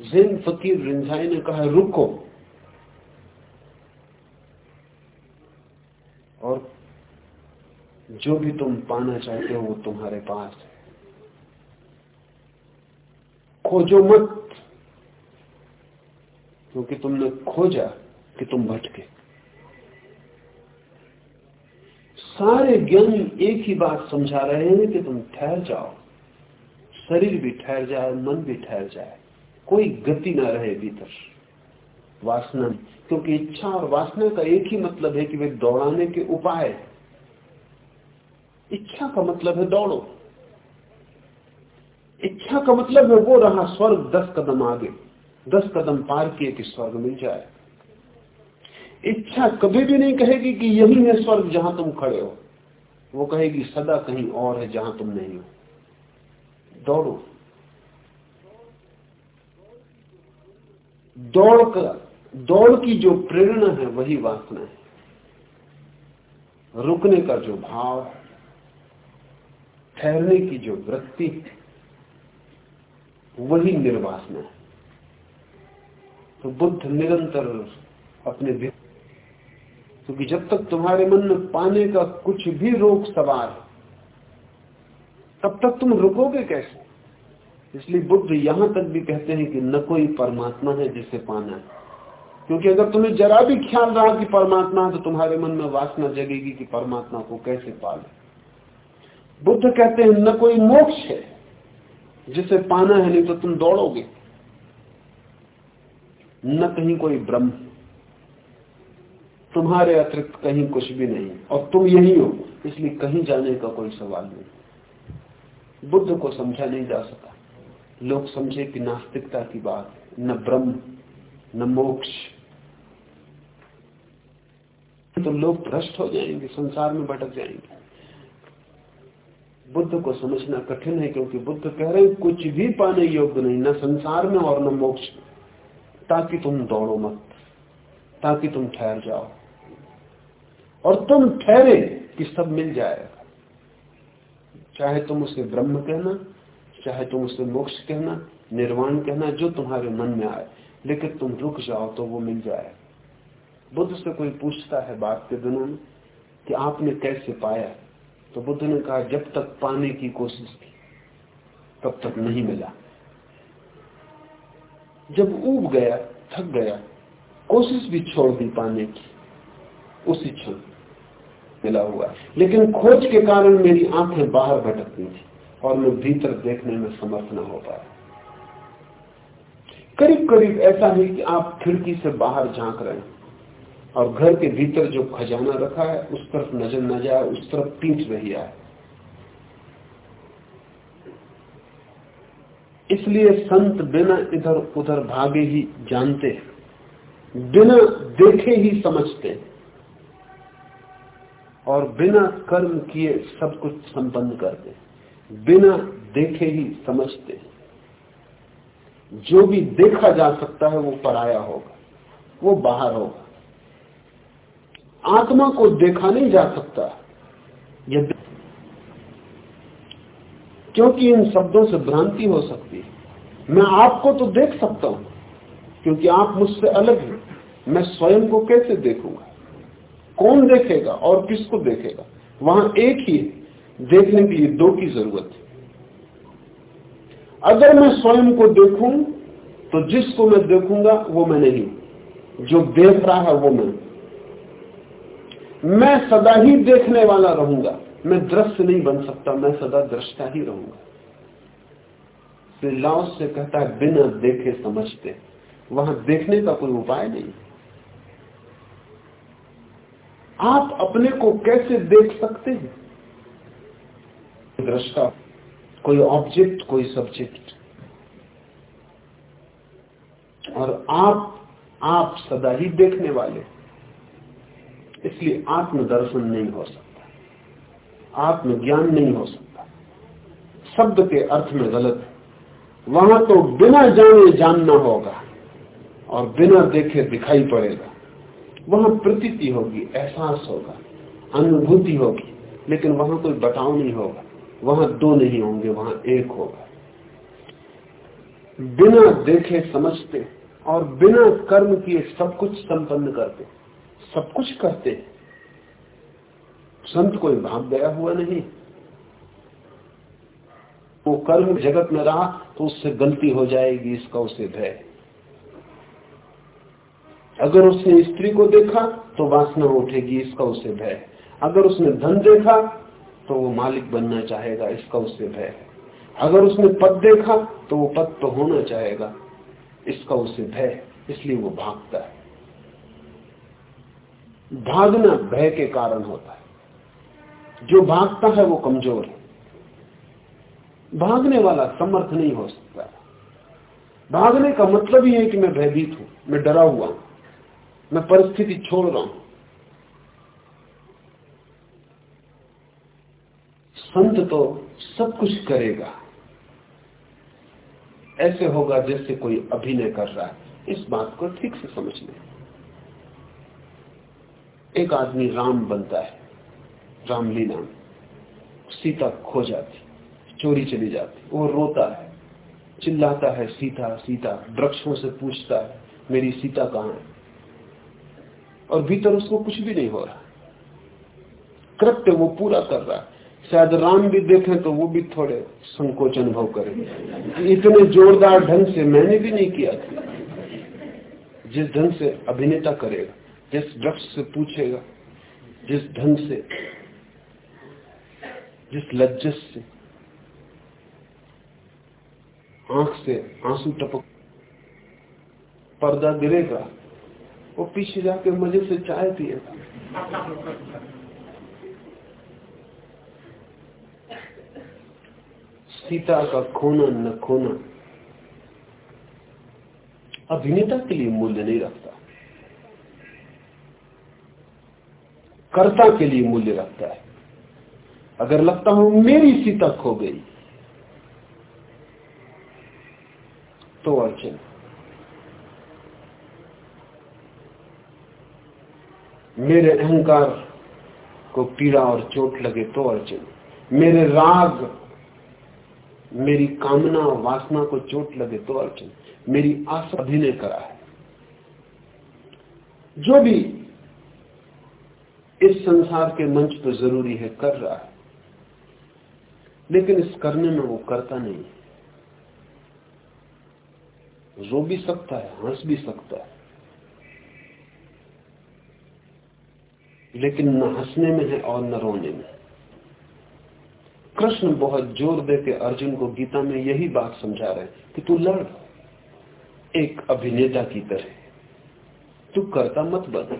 जिन फकीर रिंझाई ने कहा, रुको। और जो भी तुम पाना चाहते हो, वो तुम्हारे पास है। खोजो मत, क्योंकि तुमने खोजा कि तुम भटके। सारे ज्ञानी एक ही बात समझा रहे हैं कि तुम ठहर जाओ। शरीर भी ठहर जाए, मन भी ठहर जाए। कोई गति ना रहे भीतर। वासना क्योंकि इच्छा और वासना का एक ही मतलब है कि वे दौड़ाने के उपाय इच्छा का मतलब है दौड़ो। इच्छा का मतलब है वो रहा स्वर्ग, दस कदम आगे। दस कदम पार किए कि स्वर्ग मिल जाए। इच्छा कभी भी नहीं कहेगी कि यही है स्वर्ग जहाँ तुम खड़े हो। वो कहेगी, सदा कहीं और है जहाँ तुम नहीं हो। दौड़ो। दौड़ का, दौड़ की जो प्रेरणा है, वही वासना है। रुकने का जो भाव ठहरने की जो वृत्ति वही निर्वासना है। तो बुद्ध निरंतर अपने क्योंकि जब तक तुम्हारे मन में पाने का कुछ भी रोग सवार तब तक तुम रुकोगे कैसे? इसलिए बुद्ध यहाँ तक भी कहते हैं कि न कोई परमात्मा है जिसे पाना है। क्योंकि अगर तुम्हें जरा भी ख्याल रहा कि परमात्मा है तो तुम्हारे मन में वासना जगेगी कि परमात्मा को कैसे पाले। बुद्ध कहते हैं, न कोई मोक्ष है जिसे पाना है, नहीं तो तुम दौड़ोगे। न कहीं कोई ब्रह्म। तुम्हारे अतिरिक्त कहीं कुछ भी नहीं और तुम यही हो, इसलिए कहीं जाने का कोई सवाल नहीं। बुद्ध को समझा नहीं जा सका। लोग समझे कि नास्तिकता की बात, न ब्रह्म, न मोक्ष। तो लोग भ्रष्ट हो जाएँगे, संसार में भटक जाएँगे। बुद्ध को समझना कठिन है, क्योंकि बुद्ध कह रहे हैं, कुछ भी पाने योग्य नहीं, न संसार में और न मोक्ष ताकि तुम दौड़ो मत, ताकि तुम ठहर जाओ। और तुम ठहरे कि सब मिल जाएगा चाहे तुम उसे ब्रह्म कहना, चाहे तुम उसे मोक्ष कहना, निर्वाण कहना, जो तुम्हारे मन में आए, लेकिन तुम रुक जाओ तो वो मिल जाए। बुद्ध से कोई पूछता है बात के दिनों में कि आपने कैसे पाया? तो बुद्ध ने कहा, जब तक पाने की कोशिश की, तब तक नहीं मिला। जब उब गया, थक गया, कोशिश भी छोड़ दी पाने की, उसी क्षण। मिला हुआ लेकिन खोज के कारण मेरी आँखें बाहर भटकती थी और मैं भीतर देखने में समर्थ न हो पाया। करीब करीब ऐसा है कि आप खिड़की से बाहर झाँक रहे हैं और घर के भीतर जो खजाना रखा है, उस तरफ़ नज़र न जाए, उस तरफ़ पीट रही है इसलिए संत बिना इधर उधर भागे ही जानते बिना देखे ही समझते हैं। और बिना कर्म किए सब कुछ संपन्न करते बिना देखे ही समझते जो भी देखा जा सकता है वो पराया होगा, वो बाहर होगा। आत्मा को देखा नहीं जा सकता। यदि क्योंकि इन शब्दों से भ्रांति हो सकती है। मैं आपको तो देख सकता हूँ, क्योंकि आप मुझसे अलग हैं। मैं स्वयं को कैसे देखूँगा? कौन देखेगा और किसको देखेगा? वहाँ एक ही देखने के लिए दो की ज़रूरत है। अगर मैं स्वयं को देखूँ तो जिसको मैं देखूँगा, वो मैं नहीं। जो देख रहा है, वो मैं। मैं सदा ही देखने वाला रहूँगा। मैं दृश्य नहीं बन सकता, मैं सदा दृष्टा ही रहूँगा। से कहता है, बिना देखे समझते। वहाँ देखने का कोई उपाय नहीं। आप अपने को कैसे देख सकते हैं? दृष्टा, कोई ऑब्जेक्ट कोई सब्जेक्ट और आप आप सदा ही देखने वाले। इसलिए आत्मदर्शन नहीं हो सकता। आत्मज्ञान नहीं हो सकता। शब्द के अर्थ में गलत है। वहाँ तो बिना जाने जानना होगा और बिना देखे दिखाई पड़ेगा। वहाँ प्रतीति होगी, एहसास होगा, अनुभूति होगी, लेकिन वहाँ कोई बटाव नहीं होगा, वहाँ दो नहीं होंगे, वहाँ एक होगा। बिना देखे समझते और बिना कर्म किए सब कुछ संपन्न करते, सब कुछ करते, संत कोई भाग गया हुआ नहीं। वो कर्म जगत में रहा तो उससे गलती हो जाएगी, इसका उसे भय। अगर उसने स्त्री को देखा तो वासना उठेगी, इसका उसे भय अगर उसने धन देखा तो वो मालिक बनना चाहेगा, इसका उसे भय अगर उसने पद देखा तो वो पद तो होना चाहेगा, इसका उसे भय इसलिए वो भागता है। भागना भय के कारण होता है। जो भागता है, वो कमज़ोर है। भागने वाला समर्थ नहीं हो सकता। भागने का मतलब ही है कि मैं भयभीत हूँ, मैं डरा हुआ हूँ। मैं परिस्थिति छोड़ रहा हूँ। संत तो सब कुछ करेगा। ऐसे होगा जैसे कोई अभिनय कर रहा है। इस बात को ठीक से समझ लें एक आदमी राम बनता है। रामलीला सीता खो जाती, चोरी चली जाती। वो रोता है, चिल्लाता है, सीता सीता, वृक्षों से पूछता है, मेरी सीता कहाँ है? और भीतर उसको कुछ भी नहीं हो रहा। कृत्य वो पूरा कर रहा है। शायद राम भी देखें तो वो भी थोड़े संकोच अनुभव करें। इतने जोरदार ढंग से मैंने भी नहीं किया था। जिस ढंग से अभिनेता करेगा, जिस वृक्ष से पूछेगा, जिस ढंग से, जिस लज्जस से, आँख से आँसू टपक पर्दा गिरेगा वो पीछे जाके मज़े से चाय पिएगा सीता का खोना न खोना अभिनेता के लिए मूल्य नहीं रखता। कर्ता के लिए मूल्य रखता है। अगर लगता हो मेरी सीता खो गई तो अर्चन। मेरे अहंकार को पीड़ा और चोट लगे तो अर्चन मेरे राग, मेरी कामना और वासना को चोट लगे तो अर्चन मेरी आशा अभिनय करा है। जो भी इस संसार के मंच पर ज़रूरी है, कर रहा है। लेकिन इस करने में वो करता नहीं रो भी सकता है, हंस भी सकता है। लेकिन न हंसने में है और न रोने में। कृष्ण बहुत ज़ोर देके अर्जुन को गीता में यही बात समझा रहे कि तू लड़। एक अभिनेता की तरह। तू करता मत बन।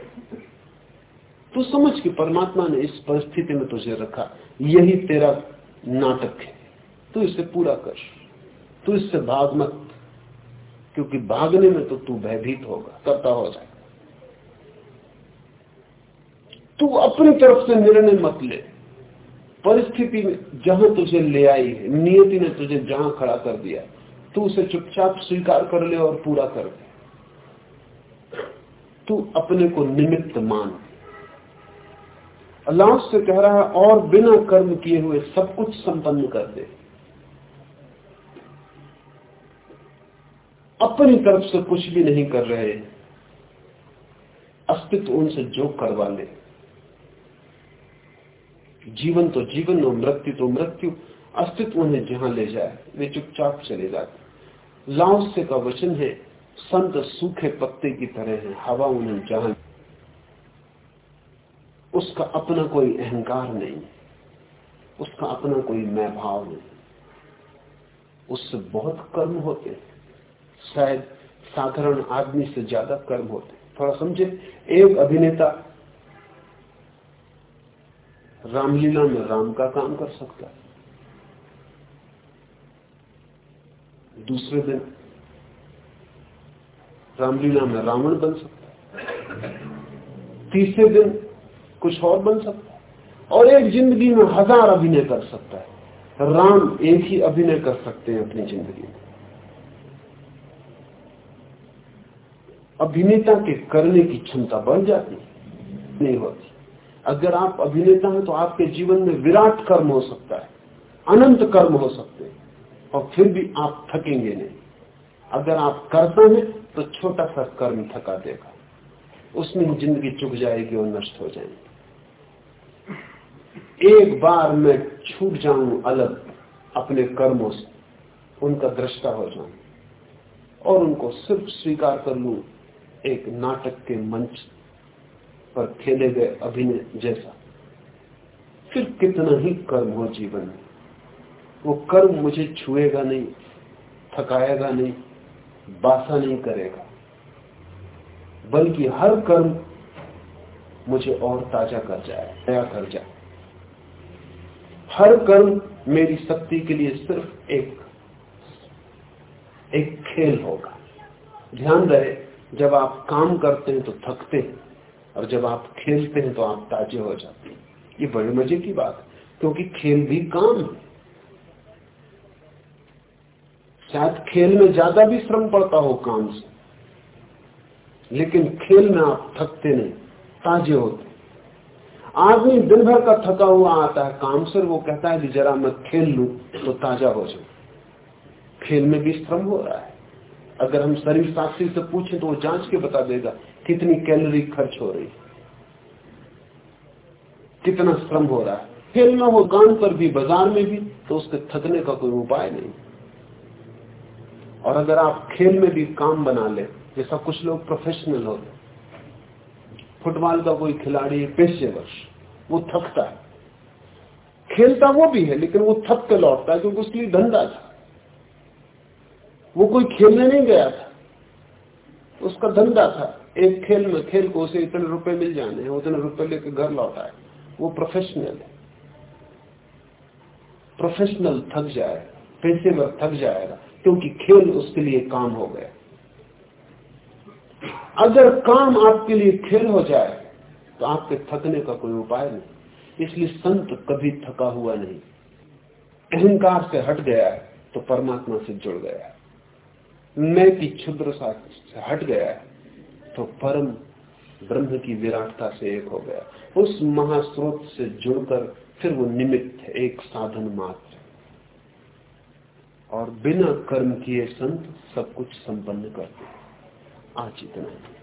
तू समझ कि परमात्मा ने इस परिस्थिति में तुझे रखा। यही तेरा नाटक है। तू इसे पूरा कर। तू इससे भाग मत। क्योंकि भागने में तो तू भयभीत होगा। करता हो जाएगा। तू अपनी तरफ़ से निर्णय मत ले। परिस्थिति में जहाँ तुझे ले आई है, नियति ने तुझे जहाँ खड़ा कर दिया, तू उसे चुपचाप स्वीकार कर ले और पूरा कर दे। तू अपने को निमित्त मान अल्लाह से कह रहा है, और बिना कर्म किए हुए सब कुछ संपन्न कर दे। अपनी तरफ़ से कुछ भी नहीं कर रहे, अस्तित्व उनसे जो करवा ले। जीवन तो जीवन और मृत्यु तो मृत्यु। अस्तित्व उन्हें जहाँ ले जाए, वे चुपचाप चले जाते लाओसे का वचन है, संत सूखे पत्ते की तरह है, हवा उन्हें जहाँ उसका अपना कोई अहंकार नहीं उसका अपना कोई मैं भाव नहीं उससे बहुत कर्म होते शायद साधारण आदमी से ज़्यादा कर्म होते थोड़ा समझे, एक अभिनेता रामलीला में राम का काम कर सकता है। दूसरे दिन रामलीला में रावण बन सकता है। तीसरे दिन कुछ और बन सकता है। और एक ज़िंदगी में हज़ार अभिनय कर सकता है। राम एक ही अभिनय कर सकते हैं अपनी ज़िंदगी में। अभिनेता के करने की क्षमता बढ़ जाती, नहीं होती। अगर आप अभिनेता हैं तो आपके जीवन में विराट कर्म हो सकता है, अनंत कर्म हो सकते हैं, और फिर भी आप थकेंगे नहीं। अगर आप करते हैं तो छोटा सा कर्म थका देगा। उसमें ज़िंदगी चुक जाएगी और नष्ट हो जाएगी। एक बार मैं छूट जाऊँ अलग अपने कर्मों से, उनका दृष्टा हो जाऊँ और उनको सिर्फ़ स्वीकार कर लू, एक नाटक के मंच पर खेले गए अभिनय जैसा। फिर कितना ही कर्म हो जीवन में, वो कर्म मुझे छुएगा नहीं, थकाएगा नहीं, बासा नहीं करेगा। बल्कि हर कर्म मुझे और ताज़ा कर जाए, नया कर जाए। हर कर्म मेरी शक्ति के लिए सिर्फ़ एक एक खेल होगा। ध्यान रहे, जब आप काम करते हैं तो थकते हैं। और जब आप खेलते हैं तो आप ताजे हो जाते हैं। ये बड़े मज़े की बात है, क्योंकि खेल भी काम है। शायद खेल में ज़्यादा भी श्रम पड़ता हो काम से, लेकिन खेल में आप थकते नहीं, ताजे होते आदमी दिन भर का थका हुआ आता है, काम से वो कहता है कि जरा मैं खेल लू तो ताज़ा हो जाऊ। खेल में भी श्रम हो रहा है। अगर हम शरीर साक्षी से पूछें तो वो जाँच के बता देगा कितनी कैलोरी खर्च हो रही कितना श्रम हो रहा है? खेल में हो गान पर भी, बाज़ार में भी तो उसके थकने का कोई उपाय नहीं। और अगर आप खेल में भी काम बना ले, जैसा कुछ लोग प्रोफेशनल होते फुटबॉल का कोई खिलाड़ी पेशेवर, वो थकता है। खेलता वो भी है, लेकिन वो थक के लौटता है, क्योंकि उसके लिए धंधा था। वो कोई खेलने नहीं गया था। उसका धंधा था। एक खेल में, खेल को उसे इतने रुपए मिल जाने हैं, उतने रुपए लेकर घर लौटा है वो प्रोफेशनल है। प्रोफेशनल थक जाए, पेशेवर थक जाएगा, क्योंकि खेल उसके लिए काम हो गया। अगर काम आपके लिए खेल हो जाए तो आपके थकने का कोई उपाय नहीं। इसलिए संत कभी थका हुआ नहीं। अहंकार से हट गया है तो परमात्मा से जुड़ गया मैं की क्षुद्र से हट गया है तो परम ब्रह्म की विराटता से एक हो गया। उस महास्रोत से जुड़कर फिर वो निमित्त है, एक साधन मात्र। और बिना कर्म किए संत सब कुछ संपन्न करते आज इतना